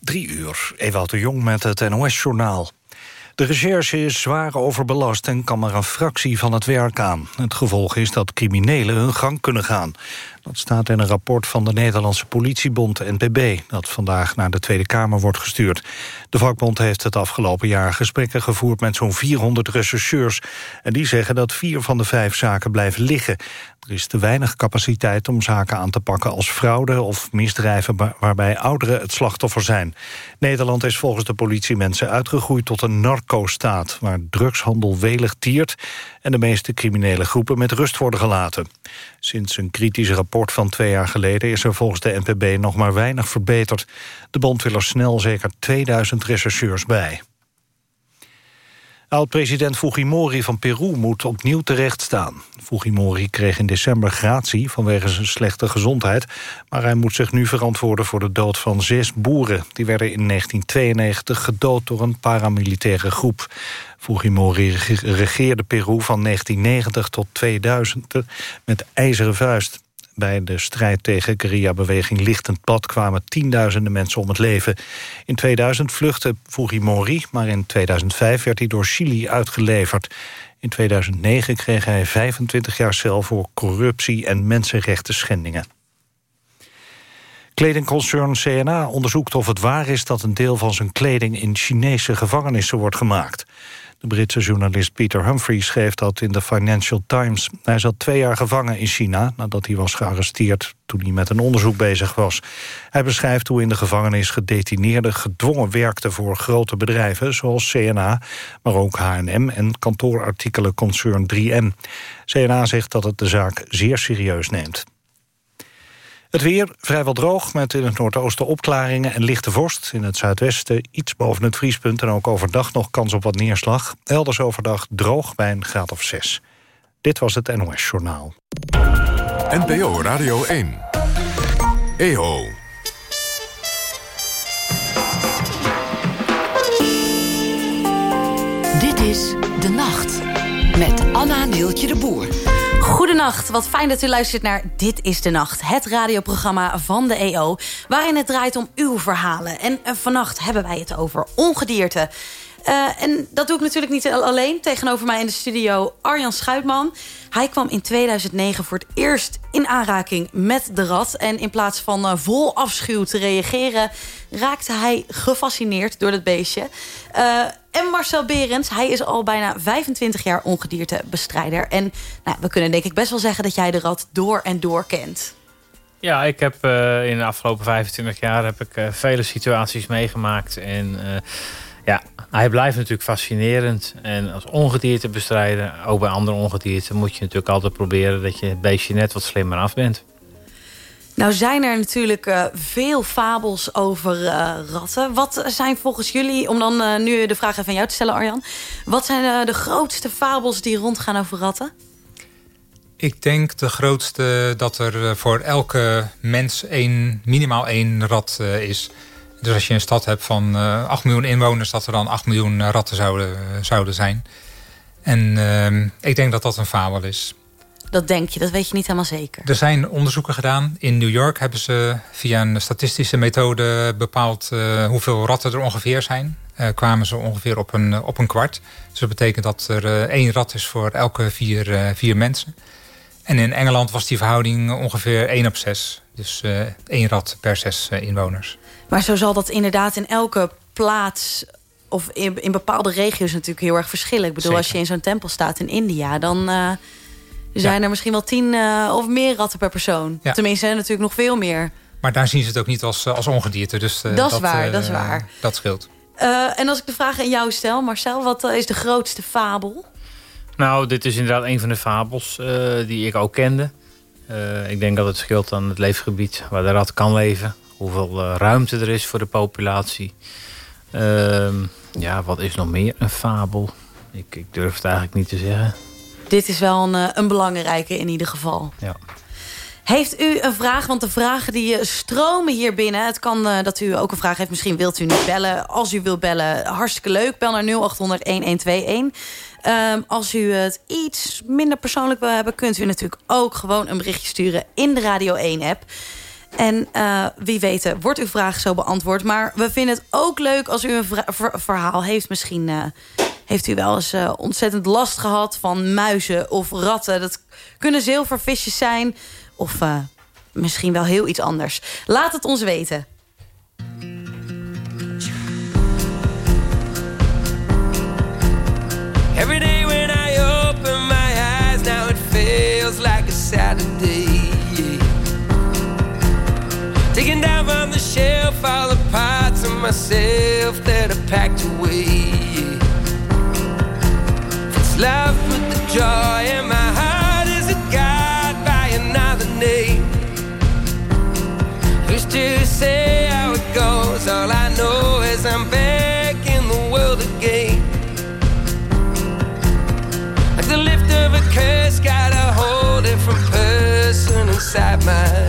Drie uur, Ewout de Jong met het NOS-journaal. De recherche is zwaar overbelast en kan maar een fractie van het werk aan. Het gevolg is dat criminelen hun gang kunnen gaan. Dat staat in een rapport van de Nederlandse politiebond NPB... dat vandaag naar de Tweede Kamer wordt gestuurd. De vakbond heeft het afgelopen jaar gesprekken gevoerd... met zo'n 400 rechercheurs. En die zeggen dat vier van de vijf zaken blijven liggen. Er is te weinig capaciteit om zaken aan te pakken als fraude... of misdrijven waarbij ouderen het slachtoffer zijn. Nederland is volgens de politie mensen uitgegroeid tot een narco-staat... waar drugshandel welig tiert en de meeste criminele groepen met rust worden gelaten. Sinds een kritisch rapport van twee jaar geleden is er volgens de NPB nog maar weinig verbeterd. De bond wil er snel zeker 2000 rechercheurs bij. Oud-president Fujimori van Peru moet opnieuw terechtstaan. Fujimori kreeg in december gratie vanwege zijn slechte gezondheid... maar hij moet zich nu verantwoorden voor de dood van zes boeren. Die werden in 1992 gedood door een paramilitaire groep. Fujimori regeerde Peru van 1990 tot 2000 met ijzeren vuist. Bij de strijd tegen guerrilla-beweging Lichtend Pad kwamen tienduizenden mensen om het leven. In 2000 vluchtte Fujimori, maar in 2005 werd hij door Chili uitgeleverd. In 2009 kreeg hij 25 jaar cel voor corruptie en mensenrechten schendingen. Kledingconcern CNA onderzoekt of het waar is dat een deel van zijn kleding in Chinese gevangenissen wordt gemaakt. De Britse journalist Peter Humphrey schreef dat in de Financial Times. Hij zat twee jaar gevangen in China nadat hij was gearresteerd toen hij met een onderzoek bezig was. Hij beschrijft hoe in de gevangenis gedetineerden gedwongen werkten voor grote bedrijven zoals CNA, maar ook H&M en kantoorartikelenconcern 3M. CNA zegt dat het de zaak zeer serieus neemt. Het weer vrijwel droog met in het noordoosten opklaringen en lichte vorst. In het zuidwesten iets boven het vriespunt en ook overdag nog kans op wat neerslag. Elders overdag droog bij een graad of 6. Dit was het NOS Journaal. NPO Radio 1. EO. Dit is De Nacht met Anna Neeltje de Boer. Goedenacht, wat fijn dat u luistert naar Dit is de Nacht. Het radioprogramma van de EO, waarin het draait om uw verhalen. En uh, vannacht hebben wij het over ongedierte. Uh, en dat doe ik natuurlijk niet alleen. Tegenover mij in de studio Arjan Schuitman. Hij kwam in 2009 voor het eerst in aanraking met de rat. En in plaats van uh, vol afschuw te reageren... raakte hij gefascineerd door het beestje. En Marcel Berends, hij is al bijna 25 jaar ongediertebestrijder. En nou, we kunnen denk ik best wel zeggen dat jij de rat door en door kent. Ja, ik heb uh, in de afgelopen 25 jaar heb ik uh, vele situaties meegemaakt. En uh, ja, hij blijft natuurlijk fascinerend. En als ongediertebestrijder, ook bij andere ongedierte... moet je natuurlijk altijd proberen dat je het beestje net wat slimmer af bent. Nou zijn er natuurlijk uh, veel fabels over uh, ratten. Wat zijn volgens jullie, om dan uh, nu de vraag aan jou te stellen Arjan... wat zijn de grootste fabels die rondgaan over ratten? Ik denk de grootste dat er voor elke mens één, minimaal één rat is. Dus als je een stad hebt van 8 miljoen inwoners... dat er dan 8 miljoen ratten zouden, zouden zijn. En ehm, ik denk dat dat een fabel is. Dat denk je, dat weet je niet helemaal zeker. Er zijn onderzoeken gedaan. In New York hebben ze via een statistische methode bepaald uh, hoeveel ratten er ongeveer zijn. Uh, kwamen ze ongeveer op een, op een kwart. Dus dat betekent dat er uh, één rat is voor elke vier, vier mensen. En in Engeland was die verhouding ongeveer 1 op 6. Dus één rat per zes inwoners. Maar zo zal dat inderdaad in elke plaats of in, in bepaalde regio's natuurlijk heel erg verschillen. Ik bedoel, Zeker. als je in zo'n tempel staat in India... dan er zijn ja. er misschien wel tien uh, of meer ratten per persoon. Ja. Tenminste, natuurlijk nog veel meer. Maar daar zien ze het ook niet als, als ongedierte. Dus, uh, dat is waar, uh, dat is waar. Dat scheelt. en als ik de vraag aan jou stel, Marcel... wat is de grootste fabel? Nou, dit is inderdaad een van de fabels die ik ook kende. ik denk dat het scheelt aan het leefgebied waar de rat kan leven. Hoeveel ruimte er is voor de populatie. Ehm, ja, wat is nog meer een fabel? Ik, ik durf het eigenlijk niet te zeggen dit is wel een, een belangrijke in ieder geval. Ja. Heeft u een vraag? Want de vragen die stromen hier binnen. Het kan uh, dat u ook een vraag heeft. Misschien wilt u niet bellen. Als u wilt bellen, hartstikke leuk. Bel naar 0800-1121. Um, als u het iets minder persoonlijk wil hebben... kunt u natuurlijk ook gewoon een berichtje sturen in de Radio 1-app. En uh, wie weet wordt uw vraag zo beantwoord. Maar we vinden het ook leuk als u een verhaal heeft. Misschien uh, heeft u wel eens uh, ontzettend last gehad van muizen of ratten. Dat kunnen zilvervisjes zijn. Of misschien wel heel iets anders. Laat het ons weten. Every day when I open my eyes, now it feels like a Saturday. Taking down from the shelf all the parts of myself that are packed away. Love with the joy in my heart is a God by another name. Who's to say how it goes? All I know is I'm back in the world again. Like the lift of a curse, got a whole different person inside my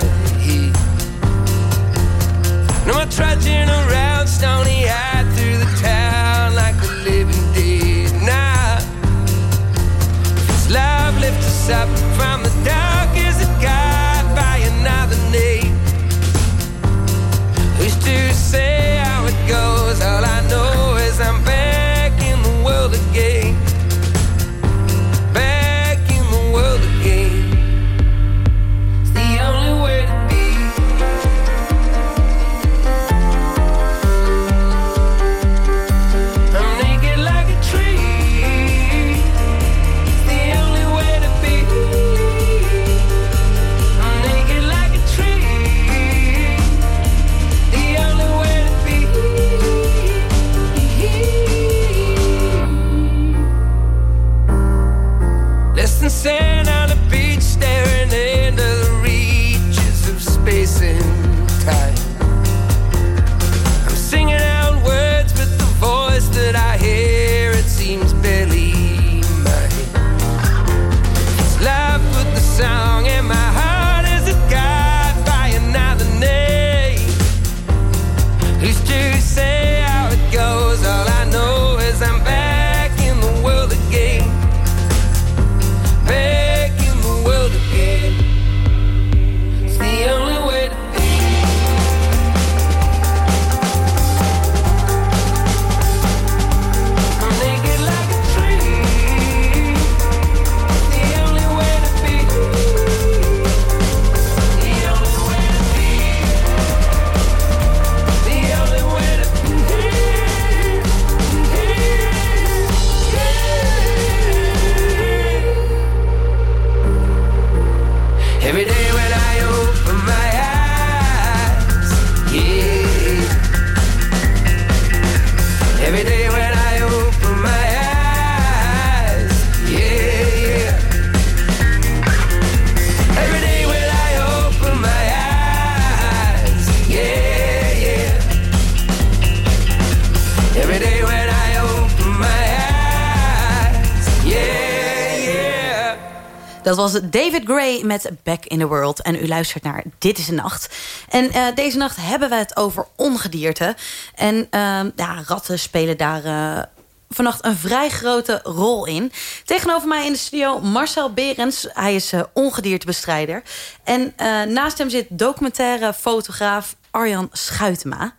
Dat was David Gray met Back in the World. En u luistert naar Dit is een Nacht. En uh, deze nacht hebben we het over ongedierte. En uh, ja, ratten spelen daar... Uh, vannacht een vrij grote rol in. Tegenover mij in de studio Marcel Berends. Hij is uh, ongediertebestrijder. En naast hem zit documentaire fotograaf Arjan Schuitema.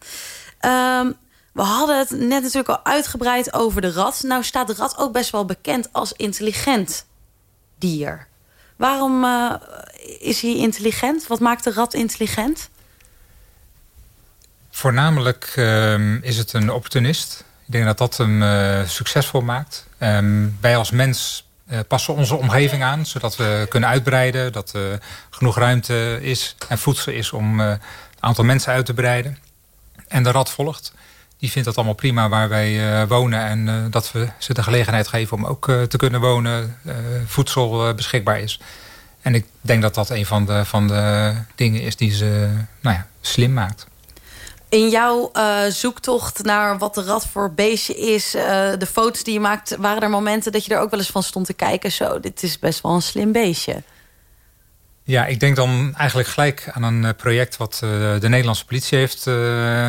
Uh, we hadden het net natuurlijk al uitgebreid over de rat. Nou staat de rat ook best wel bekend als intelligent dier. Waarom uh, is hij intelligent? Wat maakt de rat intelligent? Voornamelijk uh, is het een opportunist. Ik denk dat dat hem uh, succesvol maakt. Um, wij als mens uh, passen onze omgeving aan... zodat we kunnen uitbreiden, dat er genoeg ruimte is... en voedsel is om het aantal mensen uit te breiden. En de rat volgt. Die vindt dat allemaal prima waar wij wonen... en dat we ze de gelegenheid geven om ook te kunnen wonen... voedsel beschikbaar is. En ik denk dat dat een van de, van de dingen is die ze nou ja, slim maakt. In jouw zoektocht naar wat de rat voor beestje is... De foto's die je maakt, waren er momenten dat je er ook wel eens van stond te kijken... zo, dit is best wel een slim beestje. Ja, ik denk dan eigenlijk gelijk aan een project... wat uh, de Nederlandse politie heeft,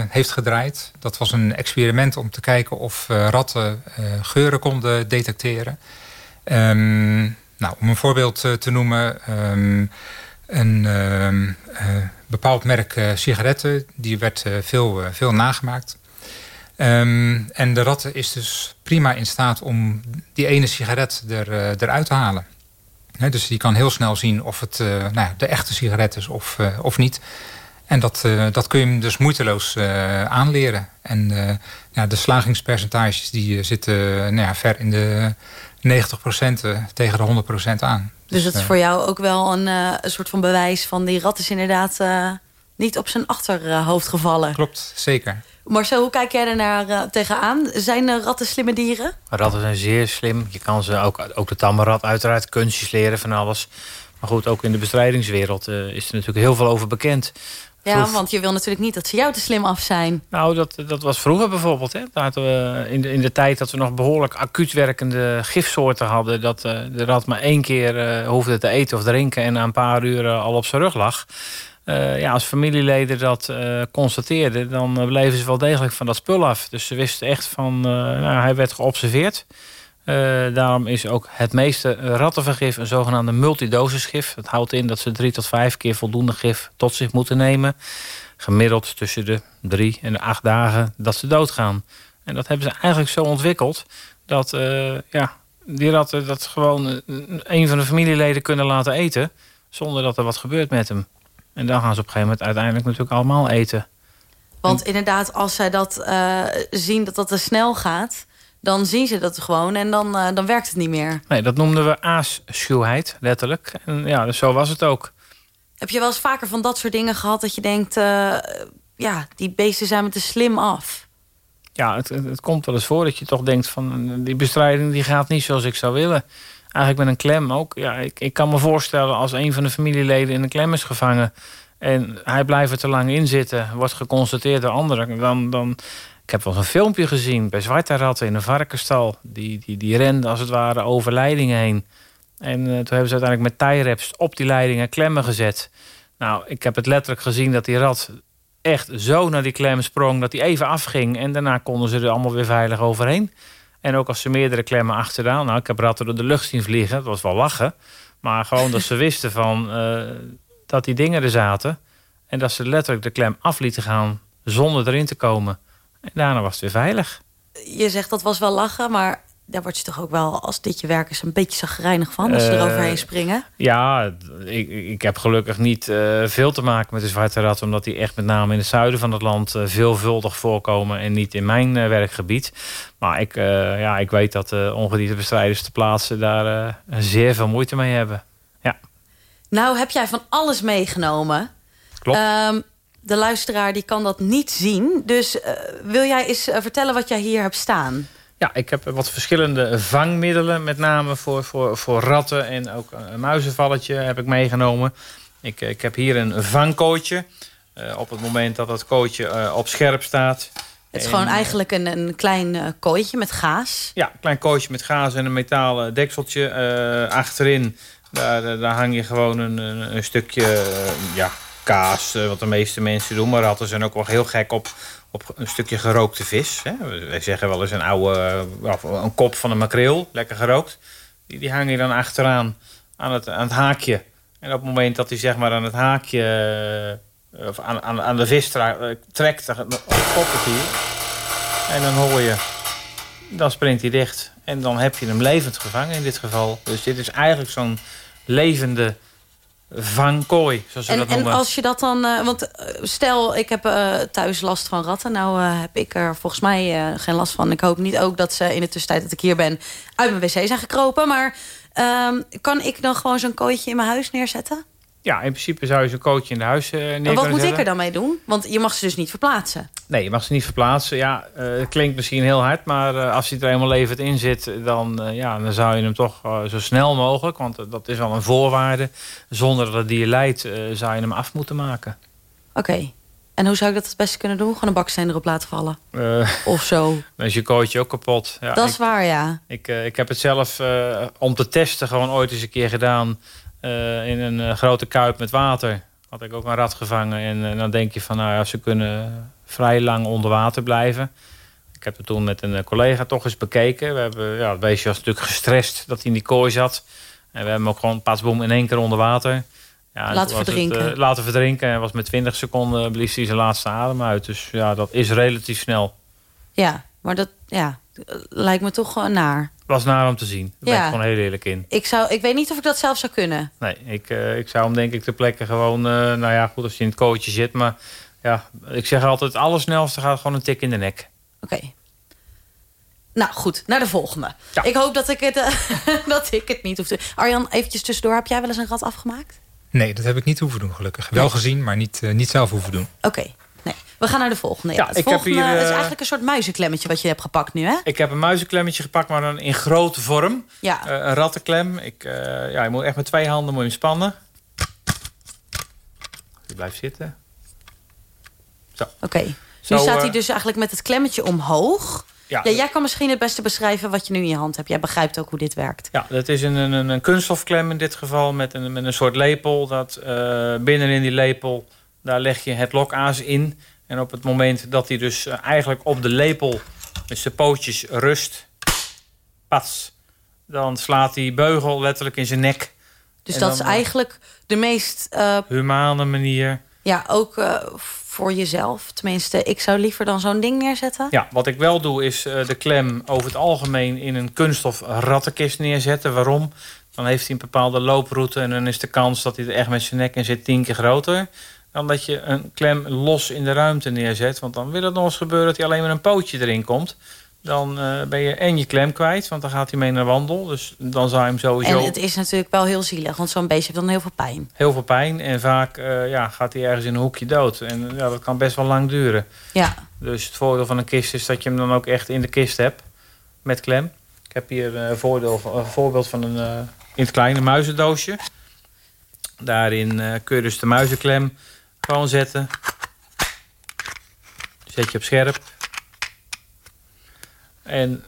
heeft gedraaid. Dat was een experiment om te kijken of ratten geuren konden detecteren. Um, nou, om een voorbeeld te noemen... Um, een ehm, bepaald merk sigaretten. Die werd veel, veel nagemaakt. Ehm, en de rat is dus prima in staat om die ene sigaret er, eruit te halen. Dus die kan heel snel zien of het nou, de echte sigaret is of, of niet. En dat, uh, dat kun je hem dus moeiteloos aanleren. En ja, de slagingspercentages die zitten nou ja, ver in de 90% tegen de 100% aan. Dus, dus dat is voor jou ook wel een, een soort van bewijs van die rat is inderdaad niet op zijn achterhoofd gevallen. Klopt, zeker. Marcel, hoe kijk jij er naar tegenaan? Zijn ratten slimme dieren? Ratten zijn zeer slim. Je kan ze ook, ook de tamme rat uiteraard kunstjes leren van alles. Maar goed, ook in de bestrijdingswereld is er natuurlijk heel veel over bekend. Ja, want je wil natuurlijk niet dat ze jou te slim af zijn. Nou, dat, dat was vroeger bijvoorbeeld. Hè. We, in, de, in de tijd dat we nog behoorlijk acuut werkende gifsoorten hadden... dat uh, de rat maar één keer uh, hoefde te eten of drinken... en na een paar uur al op zijn rug lag. Uh, ja, als familieleden dat constateerden... dan bleven ze wel degelijk van dat spul af. Dus ze wisten echt van... nou, hij werd geobserveerd... Uh, daarom is ook het meeste rattenvergif een zogenaamde multidosisgif. Dat houdt in dat ze drie tot vijf keer voldoende gif tot zich moeten nemen. Gemiddeld tussen de drie en de acht dagen dat ze doodgaan. En dat hebben ze eigenlijk zo ontwikkeld... dat uh, ja, die ratten dat gewoon een van de familieleden kunnen laten eten... zonder dat er wat gebeurt met hem. En dan gaan ze op een gegeven moment uiteindelijk natuurlijk allemaal eten. Want inderdaad, als zij dat uh, zien dat dat te snel gaat dan zien ze dat gewoon en dan, uh, dan werkt het niet meer. Nee, dat noemden we aasschuwheid, letterlijk. En ja, dus zo was het ook. Heb je wel eens vaker van dat soort dingen gehad... dat je denkt, uh, ja, die beesten zijn me te slim af? Ja, het, het, komt wel eens voor dat je toch denkt... van die bestrijding die gaat niet zoals ik zou willen. Eigenlijk met een klem ook. Ja, ik, ik kan me voorstellen als een van de familieleden in een klem is gevangen... en hij blijft er te lang in zitten, wordt geconstateerd door anderen... dan, dan ik heb wel eens een filmpje gezien bij zwarte ratten in een varkenstal. Die, die, die renden als het ware over leidingen heen. En uh, toen hebben ze uiteindelijk met tie-wraps op die leidingen klemmen gezet. Nou, ik heb het letterlijk gezien dat die rat echt zo naar die klem sprong... dat hij even afging en daarna konden ze er allemaal weer veilig overheen. En ook als ze meerdere klemmen achteraan... nou, ik heb ratten door de lucht zien vliegen, dat was wel lachen. Maar gewoon dat ze wisten van, uh, dat die dingen er zaten... en dat ze letterlijk de klem af lieten gaan zonder erin te komen... En daarna was het weer veilig. Je zegt dat was wel lachen, maar daar word je toch ook wel als dit je werk is een beetje zagrijnig van als ze uh, eroverheen springen? Ja, ik, ik heb gelukkig niet uh, veel te maken met de zwarte rat, omdat die echt met name in het zuiden van het land uh, veelvuldig voorkomen en niet in mijn werkgebied. Maar ik, ja, ik weet dat de ongediertebestrijders te plaatsen daar zeer veel moeite mee hebben. Ja. Nou, heb jij van alles meegenomen? Klopt. Um, de luisteraar die kan dat niet zien. Dus uh, wil jij eens uh, vertellen wat jij hier hebt staan? Ja, ik heb wat verschillende vangmiddelen. Met name voor, voor, voor ratten en ook een muizenvalletje heb ik meegenomen. Ik, ik heb hier een vangkootje. Uh, op het moment dat het kootje op scherp staat. Het is en, gewoon eigenlijk een, een klein kooitje met gaas. Ja, een klein kooitje met gaas en een metalen dekseltje. achterin, daar, daar hang je gewoon een, een, een stukje ja, kaas, eh, wat de meeste mensen doen. Maar ratten zijn ook wel heel gek op, op een stukje gerookte vis. Hè. Wij zeggen wel eens een oude, een kop van een makreel, lekker gerookt. Die, die hang je dan achteraan aan het, aan het haakje. En op het moment dat hij zeg maar aan het haakje, eh, of aan, aan, aan de vis eh, trekt, dan koppelt hij. En dan hoor je, dan springt hij dicht. En dan heb je hem levend gevangen in dit geval. Dus dit is eigenlijk zo'n levende vangkooi, zoals ze en, dat noemen. En als je dat dan... Uh, want uh, stel, ik heb uh, thuis last van ratten. Nou heb ik er volgens mij geen last van. Ik hoop niet ook dat ze in de tussentijd dat ik hier ben... uit mijn wc zijn gekropen. Maar ehm, kan ik dan gewoon zo'n kooitje in mijn huis neerzetten? Ja, in principe zou je zo'n kootje in de huis uh, neer Maar wat moet zetten. ik er dan mee doen? Want je mag ze dus niet verplaatsen. Nee, je mag ze niet verplaatsen. Ja, uh, het klinkt misschien heel hard, maar uh, als hij er eenmaal levend in zit... dan, ja, dan zou je hem toch zo snel mogelijk... want dat is wel een voorwaarde... zonder dat het dier leidt, zou je hem af moeten maken. Oké. Okay. En hoe zou ik dat het beste kunnen doen? Gewoon een baksteen erop laten vallen? of zo? Dan is je kootje ook kapot. Ja, dat is waar, ja. Ik, ik heb het zelf om te testen gewoon ooit eens een keer gedaan... Uh, in een uh, grote kuip met water had ik ook een rat gevangen. En uh, dan denk je van, nou ja, ze kunnen vrij lang onder water blijven. Ik heb het toen met een collega toch eens bekeken. We hebben, ja, het beestje was natuurlijk gestrest dat hij in die kooi zat. En we hebben hem ook gewoon patsboom in één keer onder water. Ja, en Laten verdrinken. Het, eh, laten verdrinken. En was met 20 seconden blies hij zijn laatste adem uit. Dus ja, dat is relatief snel. Ja, maar dat ja, lijkt me toch gewoon naar. Was naar om te zien. Daar ben ik gewoon heel eerlijk in. Ik, zou, ik weet niet of ik dat zelf zou kunnen. Nee, ik, eh, ik zou hem denk ik ter plekke gewoon... eh, nou ja, goed als je in het coachje zit. Maar ja, ik zeg altijd... het allersnelste gaat gewoon een tik in de nek. Oké. Nou goed, naar de volgende. Ja. Ik hoop dat ik, het, eh, dat ik het niet hoef te... Arjan, eventjes tussendoor. Heb jij wel eens een rat afgemaakt? Nee, dat heb ik niet hoeven doen, gelukkig. Wel gezien, maar niet, niet zelf hoeven doen. Oké, nee. We gaan naar de volgende. Ja, ik heb volgende hier, is eh, eigenlijk een soort muizenklemmetje wat je hebt gepakt nu, hè? Ik heb een muizenklemmetje gepakt, maar dan in grote vorm. Ja. Eh, een rattenklem. Ik, eh, ja, je moet echt met twee handen moet je hem spannen. Die blijft zitten. Oké. Nu Zo, staat hij dus eigenlijk met het klemmetje omhoog. Ja, Ja, jij kan misschien het beste beschrijven wat je nu in je hand hebt. Jij begrijpt ook hoe dit werkt. Ja, dat is een, een, een kunststofklem in dit geval met een, met een soort lepel. Dat, binnenin die lepel, daar leg je het lokaas in. En op het moment dat hij dus eh, eigenlijk op de lepel met zijn pootjes rust, pats, dan slaat die beugel letterlijk in zijn nek. Dus En dat is eh, eigenlijk de meest... eh, Humane manier. ja, ook voor jezelf. Tenminste, ik zou liever dan zo'n ding neerzetten. Ja, wat ik wel doe is de klem over het algemeen in een kunststof rattenkist neerzetten. Waarom? Dan heeft hij een bepaalde looproute en dan is de kans dat hij er echt met zijn nek in zit tien keer groter. Dan dat je een klem los in de ruimte neerzet. Want dan wil het nog eens gebeuren dat hij alleen met een pootje erin komt. Dan eh, ben je en je klem kwijt, want dan gaat hij mee naar wandel. Dus dan zou je hem sowieso En het is natuurlijk wel heel zielig, want zo'n beestje heeft dan heel veel pijn. heel veel pijn. En vaak eh, ja, gaat hij ergens in een hoekje dood. En ja, dat kan best wel lang duren. Ja, Dus het voordeel van een kist is dat je hem dan ook echt in de kist hebt. Met klem. Ik heb hier een, voordeel, een voorbeeld van een eh, in het kleine muizendoosje. Daarin eh, kun je dus de muizenklem gewoon zetten. Zet je op scherp. En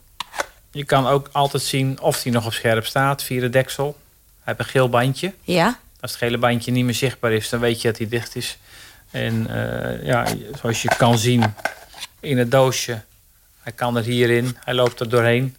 je kan ook altijd zien of die nog op scherp staat via de deksel. Hij heeft een geel bandje. ja. Als het gele bandje niet meer zichtbaar is, dan weet je dat hij dicht is. En eh, ja, zoals je kan zien in het doosje, hij kan er hierin, hij loopt er doorheen.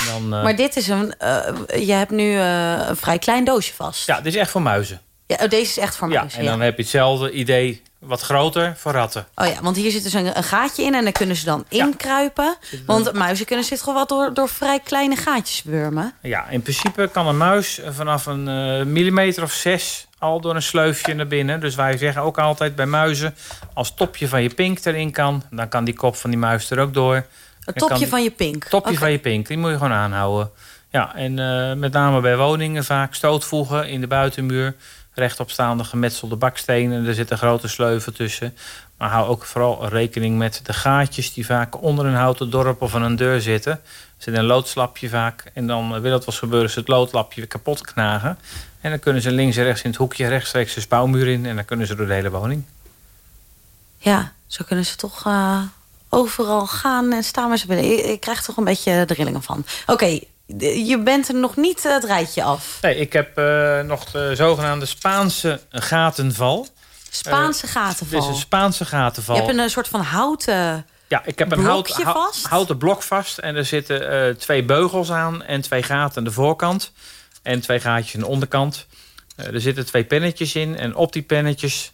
En Dan, eh, Maar dit is een... eh, je hebt nu een vrij klein doosje vast. ja, dit is echt voor muizen. Ja, oh, deze is echt voor Ja, muizen. en Ja, dan heb je hetzelfde idee, wat groter voor ratten. Oh ja, want hier zit dus een, een gaatje in en daar kunnen ze dan Ja. inkruipen. Want muizen kunnen zich toch wel door, door vrij kleine gaatjes wurmen. Ja, in principe kan een muis vanaf een eh, millimeter of zes al door een sleufje naar binnen. Dus wij zeggen ook altijd bij muizen, als topje van je pink erin kan, dan kan die kop van die muis er ook door. Het En topje van je pink. Topje van je pink, die moet je gewoon aanhouden. Ja, en eh, met name bij woningen vaak stootvoegen in de buitenmuur. Rechtopstaande gemetselde bakstenen. Er zitten grote sleuven tussen. Maar hou ook vooral rekening met de gaatjes die vaak onder een houten dorp of een deur zitten. Er zit een loodslapje vaak. En dan eh, wil wel eens gebeuren, ze het loodlapje weer kapot knagen. En dan kunnen ze links en rechts in het hoekje rechtstreeks de spouwmuur in. En dan kunnen ze door de hele woning. Ja, zo kunnen ze toch eh, overal gaan en staan waar ze willen. Ik, krijg toch een beetje de rillingen van. Oké, je bent er nog niet het rijtje af. Nee, ik heb eh, nog de zogenaamde Spaanse gatenval. Spaanse Dit gatenval. is een Spaanse gatenval. Je hebt een eh, soort van houten... Ja, ik heb een hout, vast? houten blok vast. En er zitten eh, twee beugels aan en twee gaten aan de voorkant. En twee gaatjes aan de onderkant. Eh, er zitten twee pennetjes in. En op die pennetjes,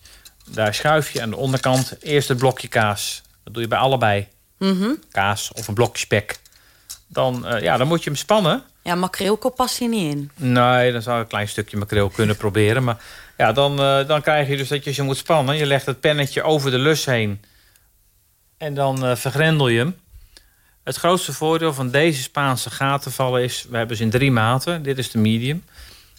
daar schuif je aan de onderkant eerst het blokje kaas. Dat doe je bij allebei. Mhm. Kaas of een blokje spek. Dan, eh, ja, dan moet je hem spannen. Ja, makreelkop past hier niet in. Nee, dan zou je een klein stukje makreel kunnen proberen. Maar ja, dan, eh, dan krijg je dus dat je ze moet spannen. Je legt het pennetje over de lus heen. En dan eh, vergrendel je hem. Het grootste voordeel van deze Spaanse gatenvallen is... we hebben ze in drie maten. Dit is de medium.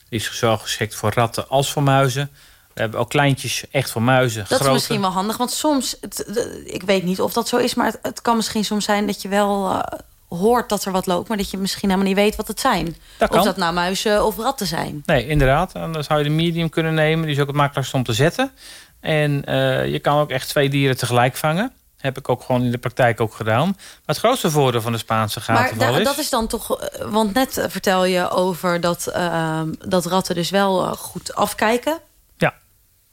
Die is zowel geschikt voor ratten als voor muizen. We hebben ook kleintjes echt voor muizen. Dat grote. is misschien wel handig, want soms... Het, de- ik weet niet of dat zo is, maar het, het kan misschien soms zijn... dat je wel hoort dat er wat loopt... maar dat je misschien helemaal niet weet wat het zijn. Dat of dat nou muizen of ratten zijn. Nee, inderdaad. Dan zou je de medium kunnen nemen. Die is ook het makkelijkst om te zetten. En eh, je kan ook echt twee dieren tegelijk vangen. Heb ik ook gewoon in de praktijk ook gedaan. Maar het grootste voordeel van de Spaanse Maar gatenval da- is... dat is dan toch... eh, Want net eh, vertel je over dat, eh, dat ratten dus wel goed afkijken. Ja.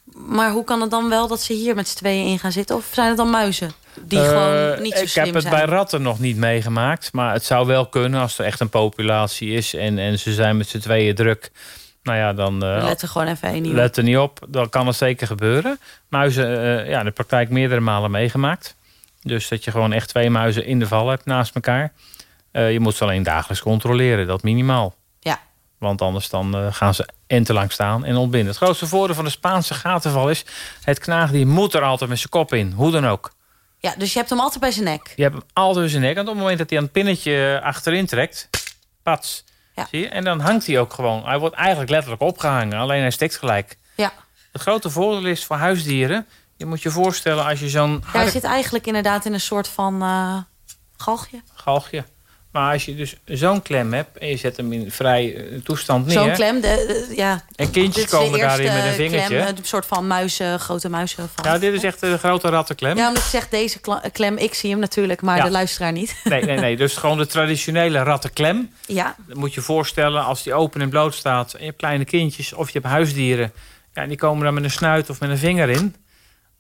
Maar hoe kan het dan wel dat ze hier met z'n tweeën in gaan zitten? Of zijn het dan muizen die Eh, gewoon niet zo ik slim heb het zijn? bij ratten nog niet meegemaakt. Maar het zou wel kunnen als er echt een populatie is. En, en ze zijn met z'n tweeën druk. Nou ja, dan... Uh, let er gewoon even niet Let er niet op, dan kan het zeker gebeuren. Muizen, uh, ja, in de praktijk meerdere malen meegemaakt. Dus dat je gewoon echt twee muizen in de val hebt naast elkaar. Je moet ze alleen dagelijks controleren, dat minimaal. Ja. Want anders dan gaan ze en te lang staan en ontbinden. Het grootste voordeel van de Spaanse gatenval is... het knaagdier moet er altijd met zijn kop in, hoe dan ook. Ja, dus je hebt hem altijd bij zijn nek? Je hebt hem altijd bij zijn nek. En op het moment dat hij een pinnetje achterin trekt... pats, ja. zie je? En dan hangt hij ook gewoon. Hij wordt eigenlijk letterlijk opgehangen, alleen hij steekt gelijk. Ja. Het grote voordeel is voor huisdieren... je moet je voorstellen als je zo'n... Ja, hij zit eigenlijk inderdaad in een soort van uh, galgje. Galgje. Maar als je dus zo'n klem hebt en je zet hem in vrij eh, toestand neer... Zo'n klem, de, ja. En kindjes komen daarin met een vingertje. Klem, een soort van muizen, grote muizen. Van. Ja, dit is echt een grote rattenklem. Ja, omdat je zegt deze klem, ik zie hem natuurlijk, maar de luisteraar niet. Nee, nee, nee. Dus gewoon de traditionele rattenklem. Ja. Dat moet je voorstellen als die open en bloot staat... en je hebt kleine kindjes of je hebt huisdieren... Ja, die komen dan met een snuit of met een vinger in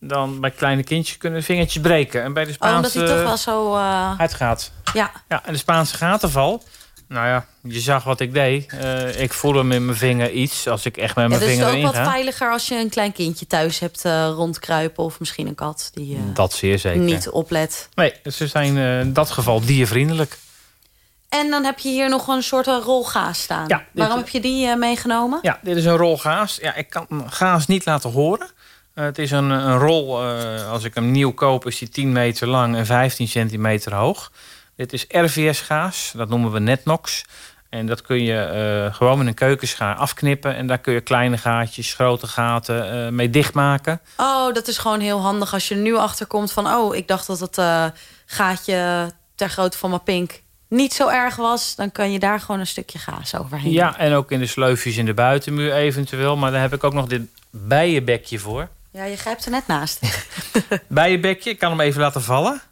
dan bij kleine kindjes kunnen vingertjes breken. En bij de Spaanse... Oh, omdat hij toch wel zo... Uh... Uitgaat. Ja. ja. En de Spaanse gatenval... Nou ja, je zag wat ik deed. Uh, ik voelde hem in mijn vinger iets als ik echt met mijn vinger inga. Het is ook wat veiliger als je een klein kindje thuis hebt uh, rondkruipen... of misschien een kat die dat zeer zeker. niet oplet. Nee, ze zijn in dat geval diervriendelijk. En dan heb je hier nog een soort rol gaas staan. Ja, Waarom heb je die meegenomen? Ja, dit is een rol gaas. Ja, ik kan gaas niet laten horen... Eh, het is een, een rol, uh, als ik hem nieuw koop, is die 10 meter lang en 15 centimeter hoog. Dit is RVS-gaas, dat noemen we netnox. En dat kun je uh, gewoon met een keukenschaar afknippen. En daar kun je kleine gaatjes, grote gaten mee dichtmaken. Oh, dat is gewoon heel handig als je er nu achter komt van... oh, ik dacht dat het gaatje ter grootte van mijn pink niet zo erg was... dan kan je daar gewoon een stukje gaas overheen. Ja, en ook in de sleufjes in de buitenmuur eventueel. Maar daar heb ik ook nog dit bijenbekje voor. Ja, je grijpt er net naast. Bijenbekje, ik kan hem even laten vallen.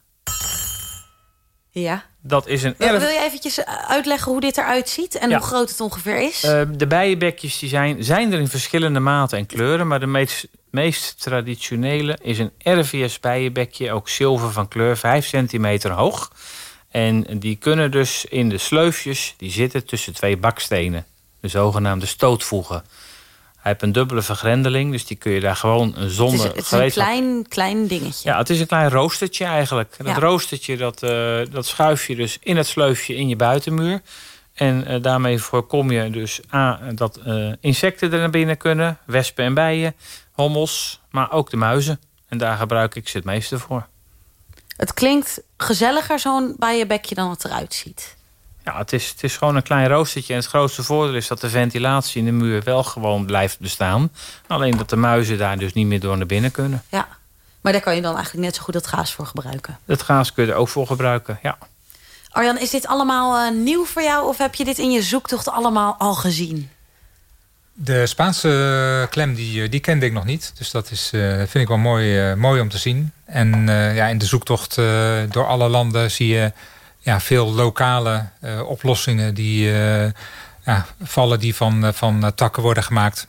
Ja. Dat is een. Wil je eventjes uitleggen hoe dit eruit ziet en hoe groot het ongeveer is? Uh, de bijenbekjes die zijn, zijn er in verschillende maten en kleuren... maar de meest, meest traditionele is een RVS bijenbekje, ook zilver van kleur, 5 centimeter hoog. En die kunnen dus in de sleufjes, die zitten tussen twee bakstenen. De zogenaamde stootvoegen. Hij heeft een dubbele vergrendeling, dus die kun je daar gewoon zonder... Het is, het is een klein, klein dingetje. Ja, het is een klein roostertje eigenlijk. Dat roostertje, dat, uh, dat schuif je dus in het sleufje in je buitenmuur. En uh, daarmee voorkom je dus A, dat uh, insecten er naar binnen kunnen. Wespen en bijen, hommels, maar ook de muizen. En daar gebruik ik ze het meeste voor. Het klinkt gezelliger zo'n bijenbekje dan het eruit ziet. Ja, het is, het is gewoon een klein roostertje. En het grootste voordeel is dat de ventilatie in de muur wel gewoon blijft bestaan. Alleen dat de muizen daar dus niet meer door naar binnen kunnen. Ja, maar daar kan je dan eigenlijk net zo goed het gaas voor gebruiken. Het gaas kun je er ook voor gebruiken, ja. Arjan, is dit allemaal uh, nieuw voor jou? Of heb je dit in je zoektocht allemaal al gezien? De Spaanse klem die, die kende ik nog niet. Dus dat is, uh, vind ik wel mooi, uh, mooi om te zien. En ja, in de zoektocht door alle landen zie je ja, veel lokale uh, oplossingen die uh, ja, vallen die van, uh, van takken worden gemaakt.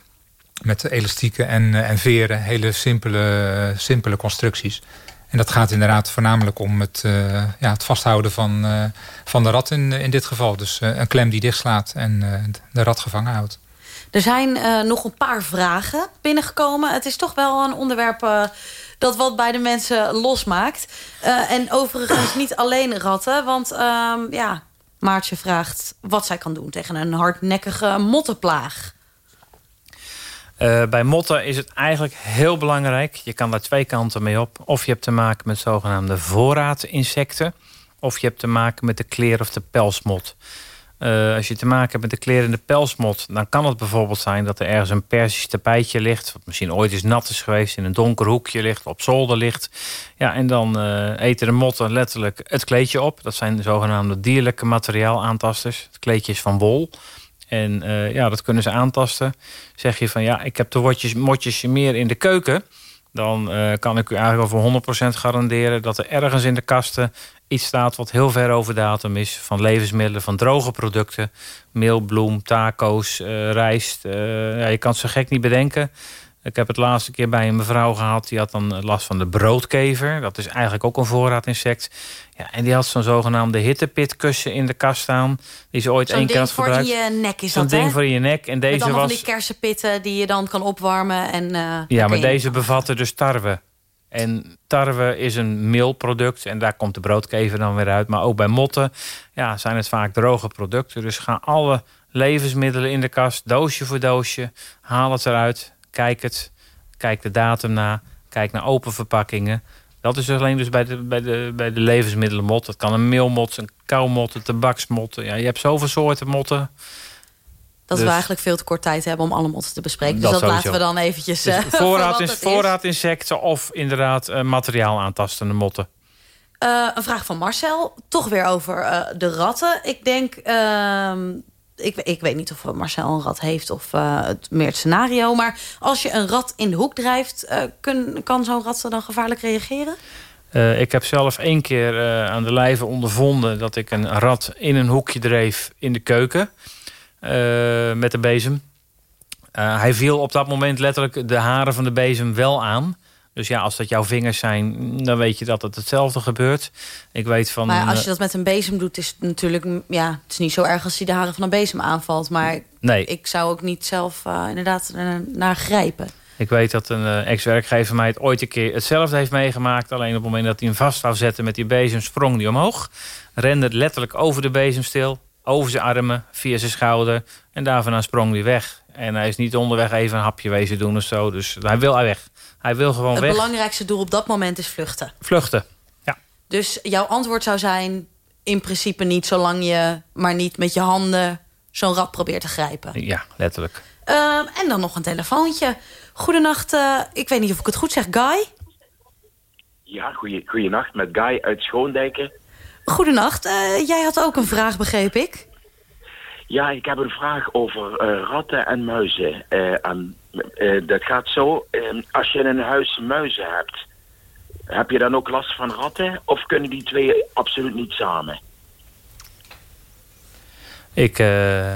Met elastieken en, en veren. Hele simpele, simpele constructies. En dat gaat inderdaad voornamelijk om het, ja, het vasthouden van, van de rat in, in dit geval. Dus een klem die dichtslaat en de rat gevangen houdt. Er zijn nog een paar vragen binnengekomen. Het is toch wel een onderwerp dat wat bij de mensen losmaakt. Uh, en overigens niet alleen ratten. Want uh, ja, Maartje vraagt wat zij kan doen tegen een hardnekkige mottenplaag. Bij motten is het eigenlijk heel belangrijk. Je kan daar twee kanten mee op. Of je hebt te maken met zogenaamde voorraadinsecten. Of je hebt te maken met de kleer of de pelsmot. Uh, als je te maken hebt met de klerende pelsmot... dan kan het bijvoorbeeld zijn dat er ergens een persisch tapijtje ligt... wat misschien ooit eens nat is geweest, in een donker hoekje ligt... op zolder ligt. Ja, en dan uh, eten de motten letterlijk het kleedje op. Dat zijn de zogenaamde dierlijke materiaalaantasters. Het kleedje is van wol. En uh, ja, dat kunnen ze aantasten. Zeg je van ja, ik heb de motjes meer in de keuken... dan kan ik u eigenlijk over 100% garanderen... dat er ergens in de kasten iets staat wat heel ver over datum is. Van levensmiddelen, van droge producten. Meel, bloem, taco's, uh, rijst. Uh, ja, je kan het zo gek niet bedenken. Ik heb het laatste keer bij een mevrouw gehad... die had dan last van de broodkever. Dat is eigenlijk ook een voorraadinsect. Ja, en die had zo'n zogenaamde hittepitkussen in de kast staan... die ze ooit één keer had gebruikt. Zo'n ding voor je nek is Zo'n dat, ding voor je nek. En deze Met was... van die kersenpitten die je dan kan opwarmen. En, eh, Ja, maar je- deze bevatte dus tarwe. En tarwe is een meelproduct en daar komt de broodkever dan weer uit. Maar ook bij motten ja, zijn het vaak droge producten. Dus ga alle levensmiddelen in de kast, doosje voor doosje. Haal het eruit, kijk het, kijk de datum na, kijk naar open verpakkingen. Dat is alleen dus bij de, bij de, bij de levensmiddelenmot. Dat kan een meelmot, een koumot, een. Ja, je hebt zoveel soorten motten. Dat Dus- we eigenlijk veel te kort tijd hebben om alle motten te bespreken. Dus Dat sowieso. laten we dan eventjes... Dus eh, voor voorraad, wat in, het is. voorraadinsecten of inderdaad eh, materiaal aantastende motten. Eh, een vraag van Marcel. Toch weer over de ratten. Ik denk... ehm, ik, ik weet niet of Marcel een rat heeft of het meer het scenario. Maar als je een rat in de hoek drijft... kun, kan zo'n rat dan gevaarlijk reageren? Ik heb zelf één keer aan de lijve ondervonden dat ik een rat in een hoekje dreef in de keuken met de bezem. Eh, hij viel op dat moment letterlijk de haren van de bezem wel aan. Dus ja, als dat jouw vingers zijn, dan weet je dat het hetzelfde gebeurt. Ik weet van. Maar als eh, je dat met een bezem doet, is het natuurlijk... mm, Ja, het is niet zo erg als hij de haren van een bezem aanvalt. Maar nee, ik zou ook niet zelf eh, inderdaad eh, naar grijpen. Ik weet dat een eh, ex-werkgever mij het ooit een keer hetzelfde heeft meegemaakt. Alleen op het moment dat hij hem vast wou zetten met die bezem, sprong hij omhoog. Rende letterlijk over de bezemstil, over zijn armen, via zijn schouder. En daarvan sprong hij weg. En hij is niet onderweg even een hapje wezen doen of zo. Dus hij wil weg. Hij wil gewoon Het weg. belangrijkste doel op dat moment is vluchten. Vluchten. Dus jouw antwoord zou zijn... in principe niet zolang je maar niet met je handen... zo'n rat probeert te grijpen. Ja, letterlijk. Ehm, en dan nog een telefoontje. Goedenacht, eh, ik weet niet of ik het goed zeg, Guy? Ja, goeie, goeienacht met Guy uit Schoondijken. Goedenacht, eh, jij had ook een vraag, begreep ik? Ja, ik heb een vraag over eh, ratten en muizen. Eh, en, dat gaat zo, eh, als je in een huis muizen hebt... heb je dan ook last van ratten? Of kunnen die twee absoluut niet samen? Ik eh,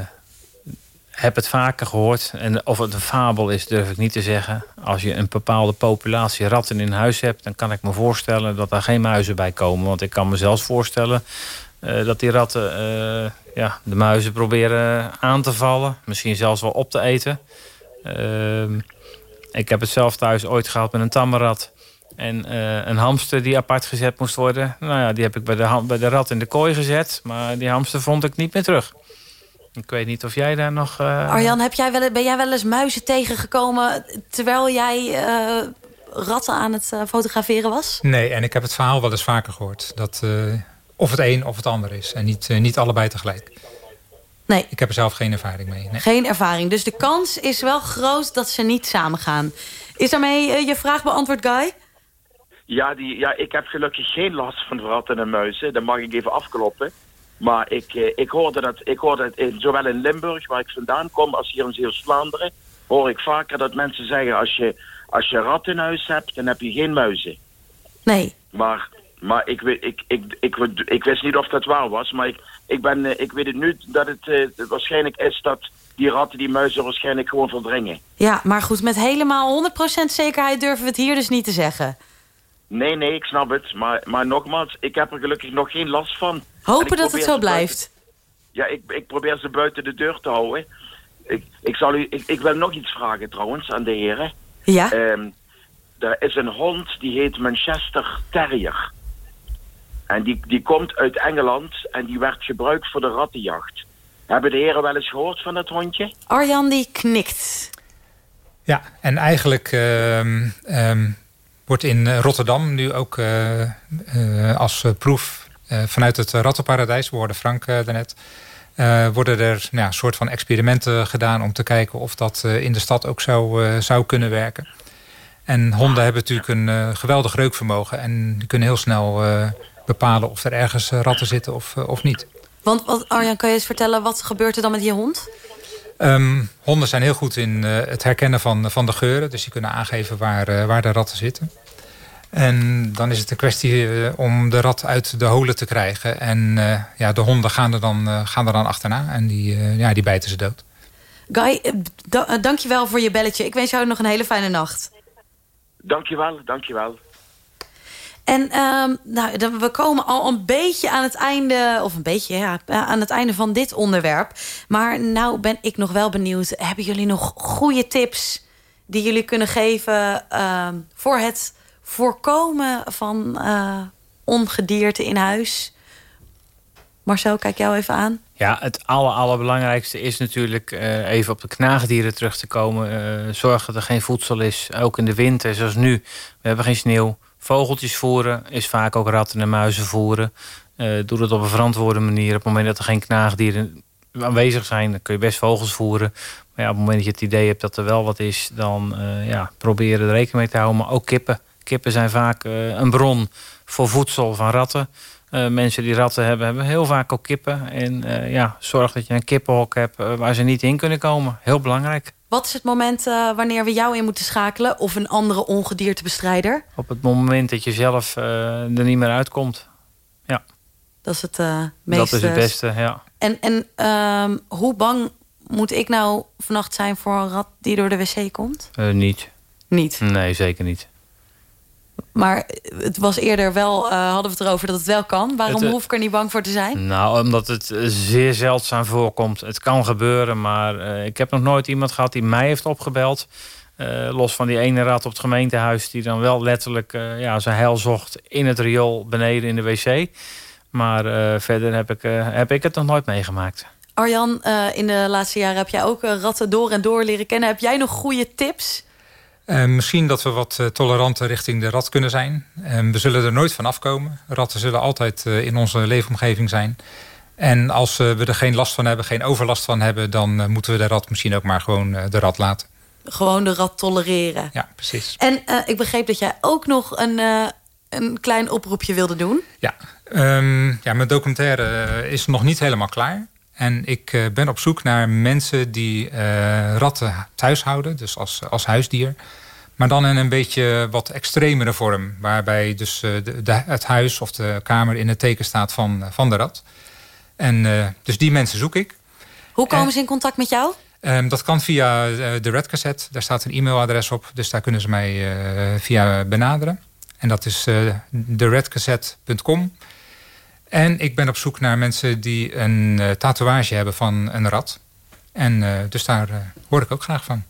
heb het vaker gehoord. En of het een fabel is, durf ik niet te zeggen. Als je een bepaalde populatie ratten in huis hebt... dan kan ik me voorstellen dat daar geen muizen bij komen. Want ik kan me zelfs voorstellen eh, dat die ratten eh, ja, de muizen proberen aan te vallen. Misschien zelfs wel op te eten. Ehm, ik heb het zelf thuis ooit gehad met een tamme rat. En eh, een hamster die apart gezet moest worden. Nou ja, die heb ik bij de, bij de rat in de kooi gezet. Maar die hamster vond ik niet meer terug. Ik weet niet of jij daar nog... eh, Arjan, heb jij wel, ben jij wel eens muizen tegengekomen... terwijl jij eh, ratten aan het eh, fotograferen was? Nee, en ik heb het verhaal wel eens vaker gehoord. Dat eh, of het een of het ander is. En niet, niet allebei tegelijk. Nee, Ik heb er zelf geen ervaring mee. Nee. geen ervaring. Dus de kans is wel groot dat ze niet samen gaan. Is daarmee je vraag beantwoord, Guy? Ja, die, ja, ik heb gelukkig geen last van ratten en muizen. Dat mag ik even afkloppen. Maar ik, eh, ik hoorde dat, ik hoorde in, zowel in Limburg, waar ik vandaan kom, als hier in Zeeuws-Vlaanderen... hoor ik vaker dat mensen zeggen, als je, als je ratten in huis hebt, dan heb je geen muizen. Nee. Maar, maar ik, weet, ik, ik, ik, ik, wist niet of dat waar was. Maar ik, ik, ben, eh, ik weet het nu dat het eh, waarschijnlijk is dat die ratten die muizen waarschijnlijk gewoon verdringen. Ja, maar goed, met helemaal 100% zekerheid durven we het hier dus niet te zeggen. Nee, nee, ik snap het. Maar, maar nogmaals, ik heb er gelukkig nog geen last van. En Hopen dat het zo blijft. buiten- ja, ik, ik probeer ze buiten de deur te houden. Ik, ik, zal u, ik, ik wil nog iets vragen trouwens aan de heren. Ja? Ehm, er is een hond die heet Manchester Terrier. En die, die komt uit Engeland en die werd gebruikt voor de rattenjacht. Hebben de heren wel eens gehoord van dat hondje? Arjan die knikt. Ja, en eigenlijk ehm, ehm, wordt in eh, Rotterdam nu ook eh, eh, als proef vanuit het rattenparadijs, we hoorden Frank daarnet, eh, worden er nou, soort van experimenten gedaan om te kijken of dat in de stad ook zou, zou kunnen werken. En honden hebben natuurlijk een geweldig reukvermogen en die kunnen heel snel bepalen of er ergens ratten zitten of, of niet. Want Arjan, kan je eens vertellen, wat gebeurt er dan met je hond? Ehm, honden zijn heel goed in eh, het herkennen van, van de geuren. Dus die kunnen aangeven waar, eh, waar de ratten zitten. En dan is het een kwestie eh, om de rat uit de holen te krijgen. En eh, ja, de honden gaan er dan, eh, gaan er dan achterna. En die, eh, ja, die bijten ze dood. Guy, da dankjewel voor je belletje. Ik wens jou nog een hele fijne nacht. Dankjewel, dankjewel. En um, nou, we komen al een beetje aan het einde, of een beetje ja, aan het einde van dit onderwerp. Maar nou ben ik nog wel benieuwd. Hebben jullie nog goede tips die jullie kunnen geven uh, voor het voorkomen van uh, ongedierte in huis? Marcel, kijk jou even aan. Ja, het aller, allerbelangrijkste is natuurlijk uh, even op de knaagdieren terug te komen. Uh, zorg dat er geen voedsel is, ook in de winter, zoals nu. We hebben geen sneeuw. Vogeltjes voeren is vaak ook ratten en muizen voeren. Uh, doe dat op een verantwoorde manier. Op het moment dat er geen knaagdieren aanwezig zijn, dan kun je best vogels voeren. Maar ja, op het moment dat je het idee hebt dat er wel wat is, dan uh, ja, probeer er rekening mee te houden. Maar ook kippen. Kippen zijn vaak uh, een bron voor voedsel van ratten. Uh, mensen die ratten hebben, hebben heel vaak ook kippen. En ja, zorg dat je een kippenhok hebt waar ze niet in kunnen komen. Heel belangrijk. Wat is het moment wanneer we jou in moeten schakelen... of een andere ongediertebestrijder? Op het moment dat je zelf er niet meer uitkomt. Ja. Dat is het meest... Dat is het beste, ja. En, en um, hoe bang moet ik nou vannacht zijn voor een rat die door de wc komt? niet. Niet? Nee, zeker niet. Maar het was eerder wel, uh, hadden we het erover dat het wel kan. Waarom het, hoef ik er niet bang voor te zijn? Nou, omdat het zeer zeldzaam voorkomt. Het kan gebeuren, maar uh, ik heb nog nooit iemand gehad die mij heeft opgebeld. Uh, los van die ene rat op het gemeentehuis... die dan wel letterlijk ja, zijn heil zocht in het riool beneden in de wc. Maar verder heb ik, heb ik het nog nooit meegemaakt. Arjan, in de laatste jaren heb jij ook ratten door en door leren kennen. Heb jij nog goede tips... Uh, misschien dat we wat uh, toleranter richting de rat kunnen zijn. Uh, we zullen er nooit van afkomen. Ratten zullen altijd in onze leefomgeving zijn. En als we er geen last van hebben, geen overlast van hebben... dan moeten we de rat misschien ook maar gewoon de rat laten. Gewoon de rat tolereren. Ja, precies. En ik begreep dat jij ook nog een, een klein oproepje wilde doen. Ja, um, ja mijn documentaire is nog niet helemaal klaar. En ik ben op zoek naar mensen die uh, ratten thuis houden, dus als, als huisdier. Maar dan in een beetje wat extremere vorm. Waarbij dus uh, de, de, het huis of de kamer in het teken staat van, van de rat. En uh, dus die mensen zoek ik. Hoe komen en, ze in contact met jou? Um, dat kan via de Red Cassette. Daar staat een e-mailadres op. Dus daar kunnen ze mij via benaderen. En dat is theredcassette.com. En ik ben op zoek naar mensen die een uh, tatoeage hebben van een rat. En uh, dus daar uh, hoor ik ook graag van.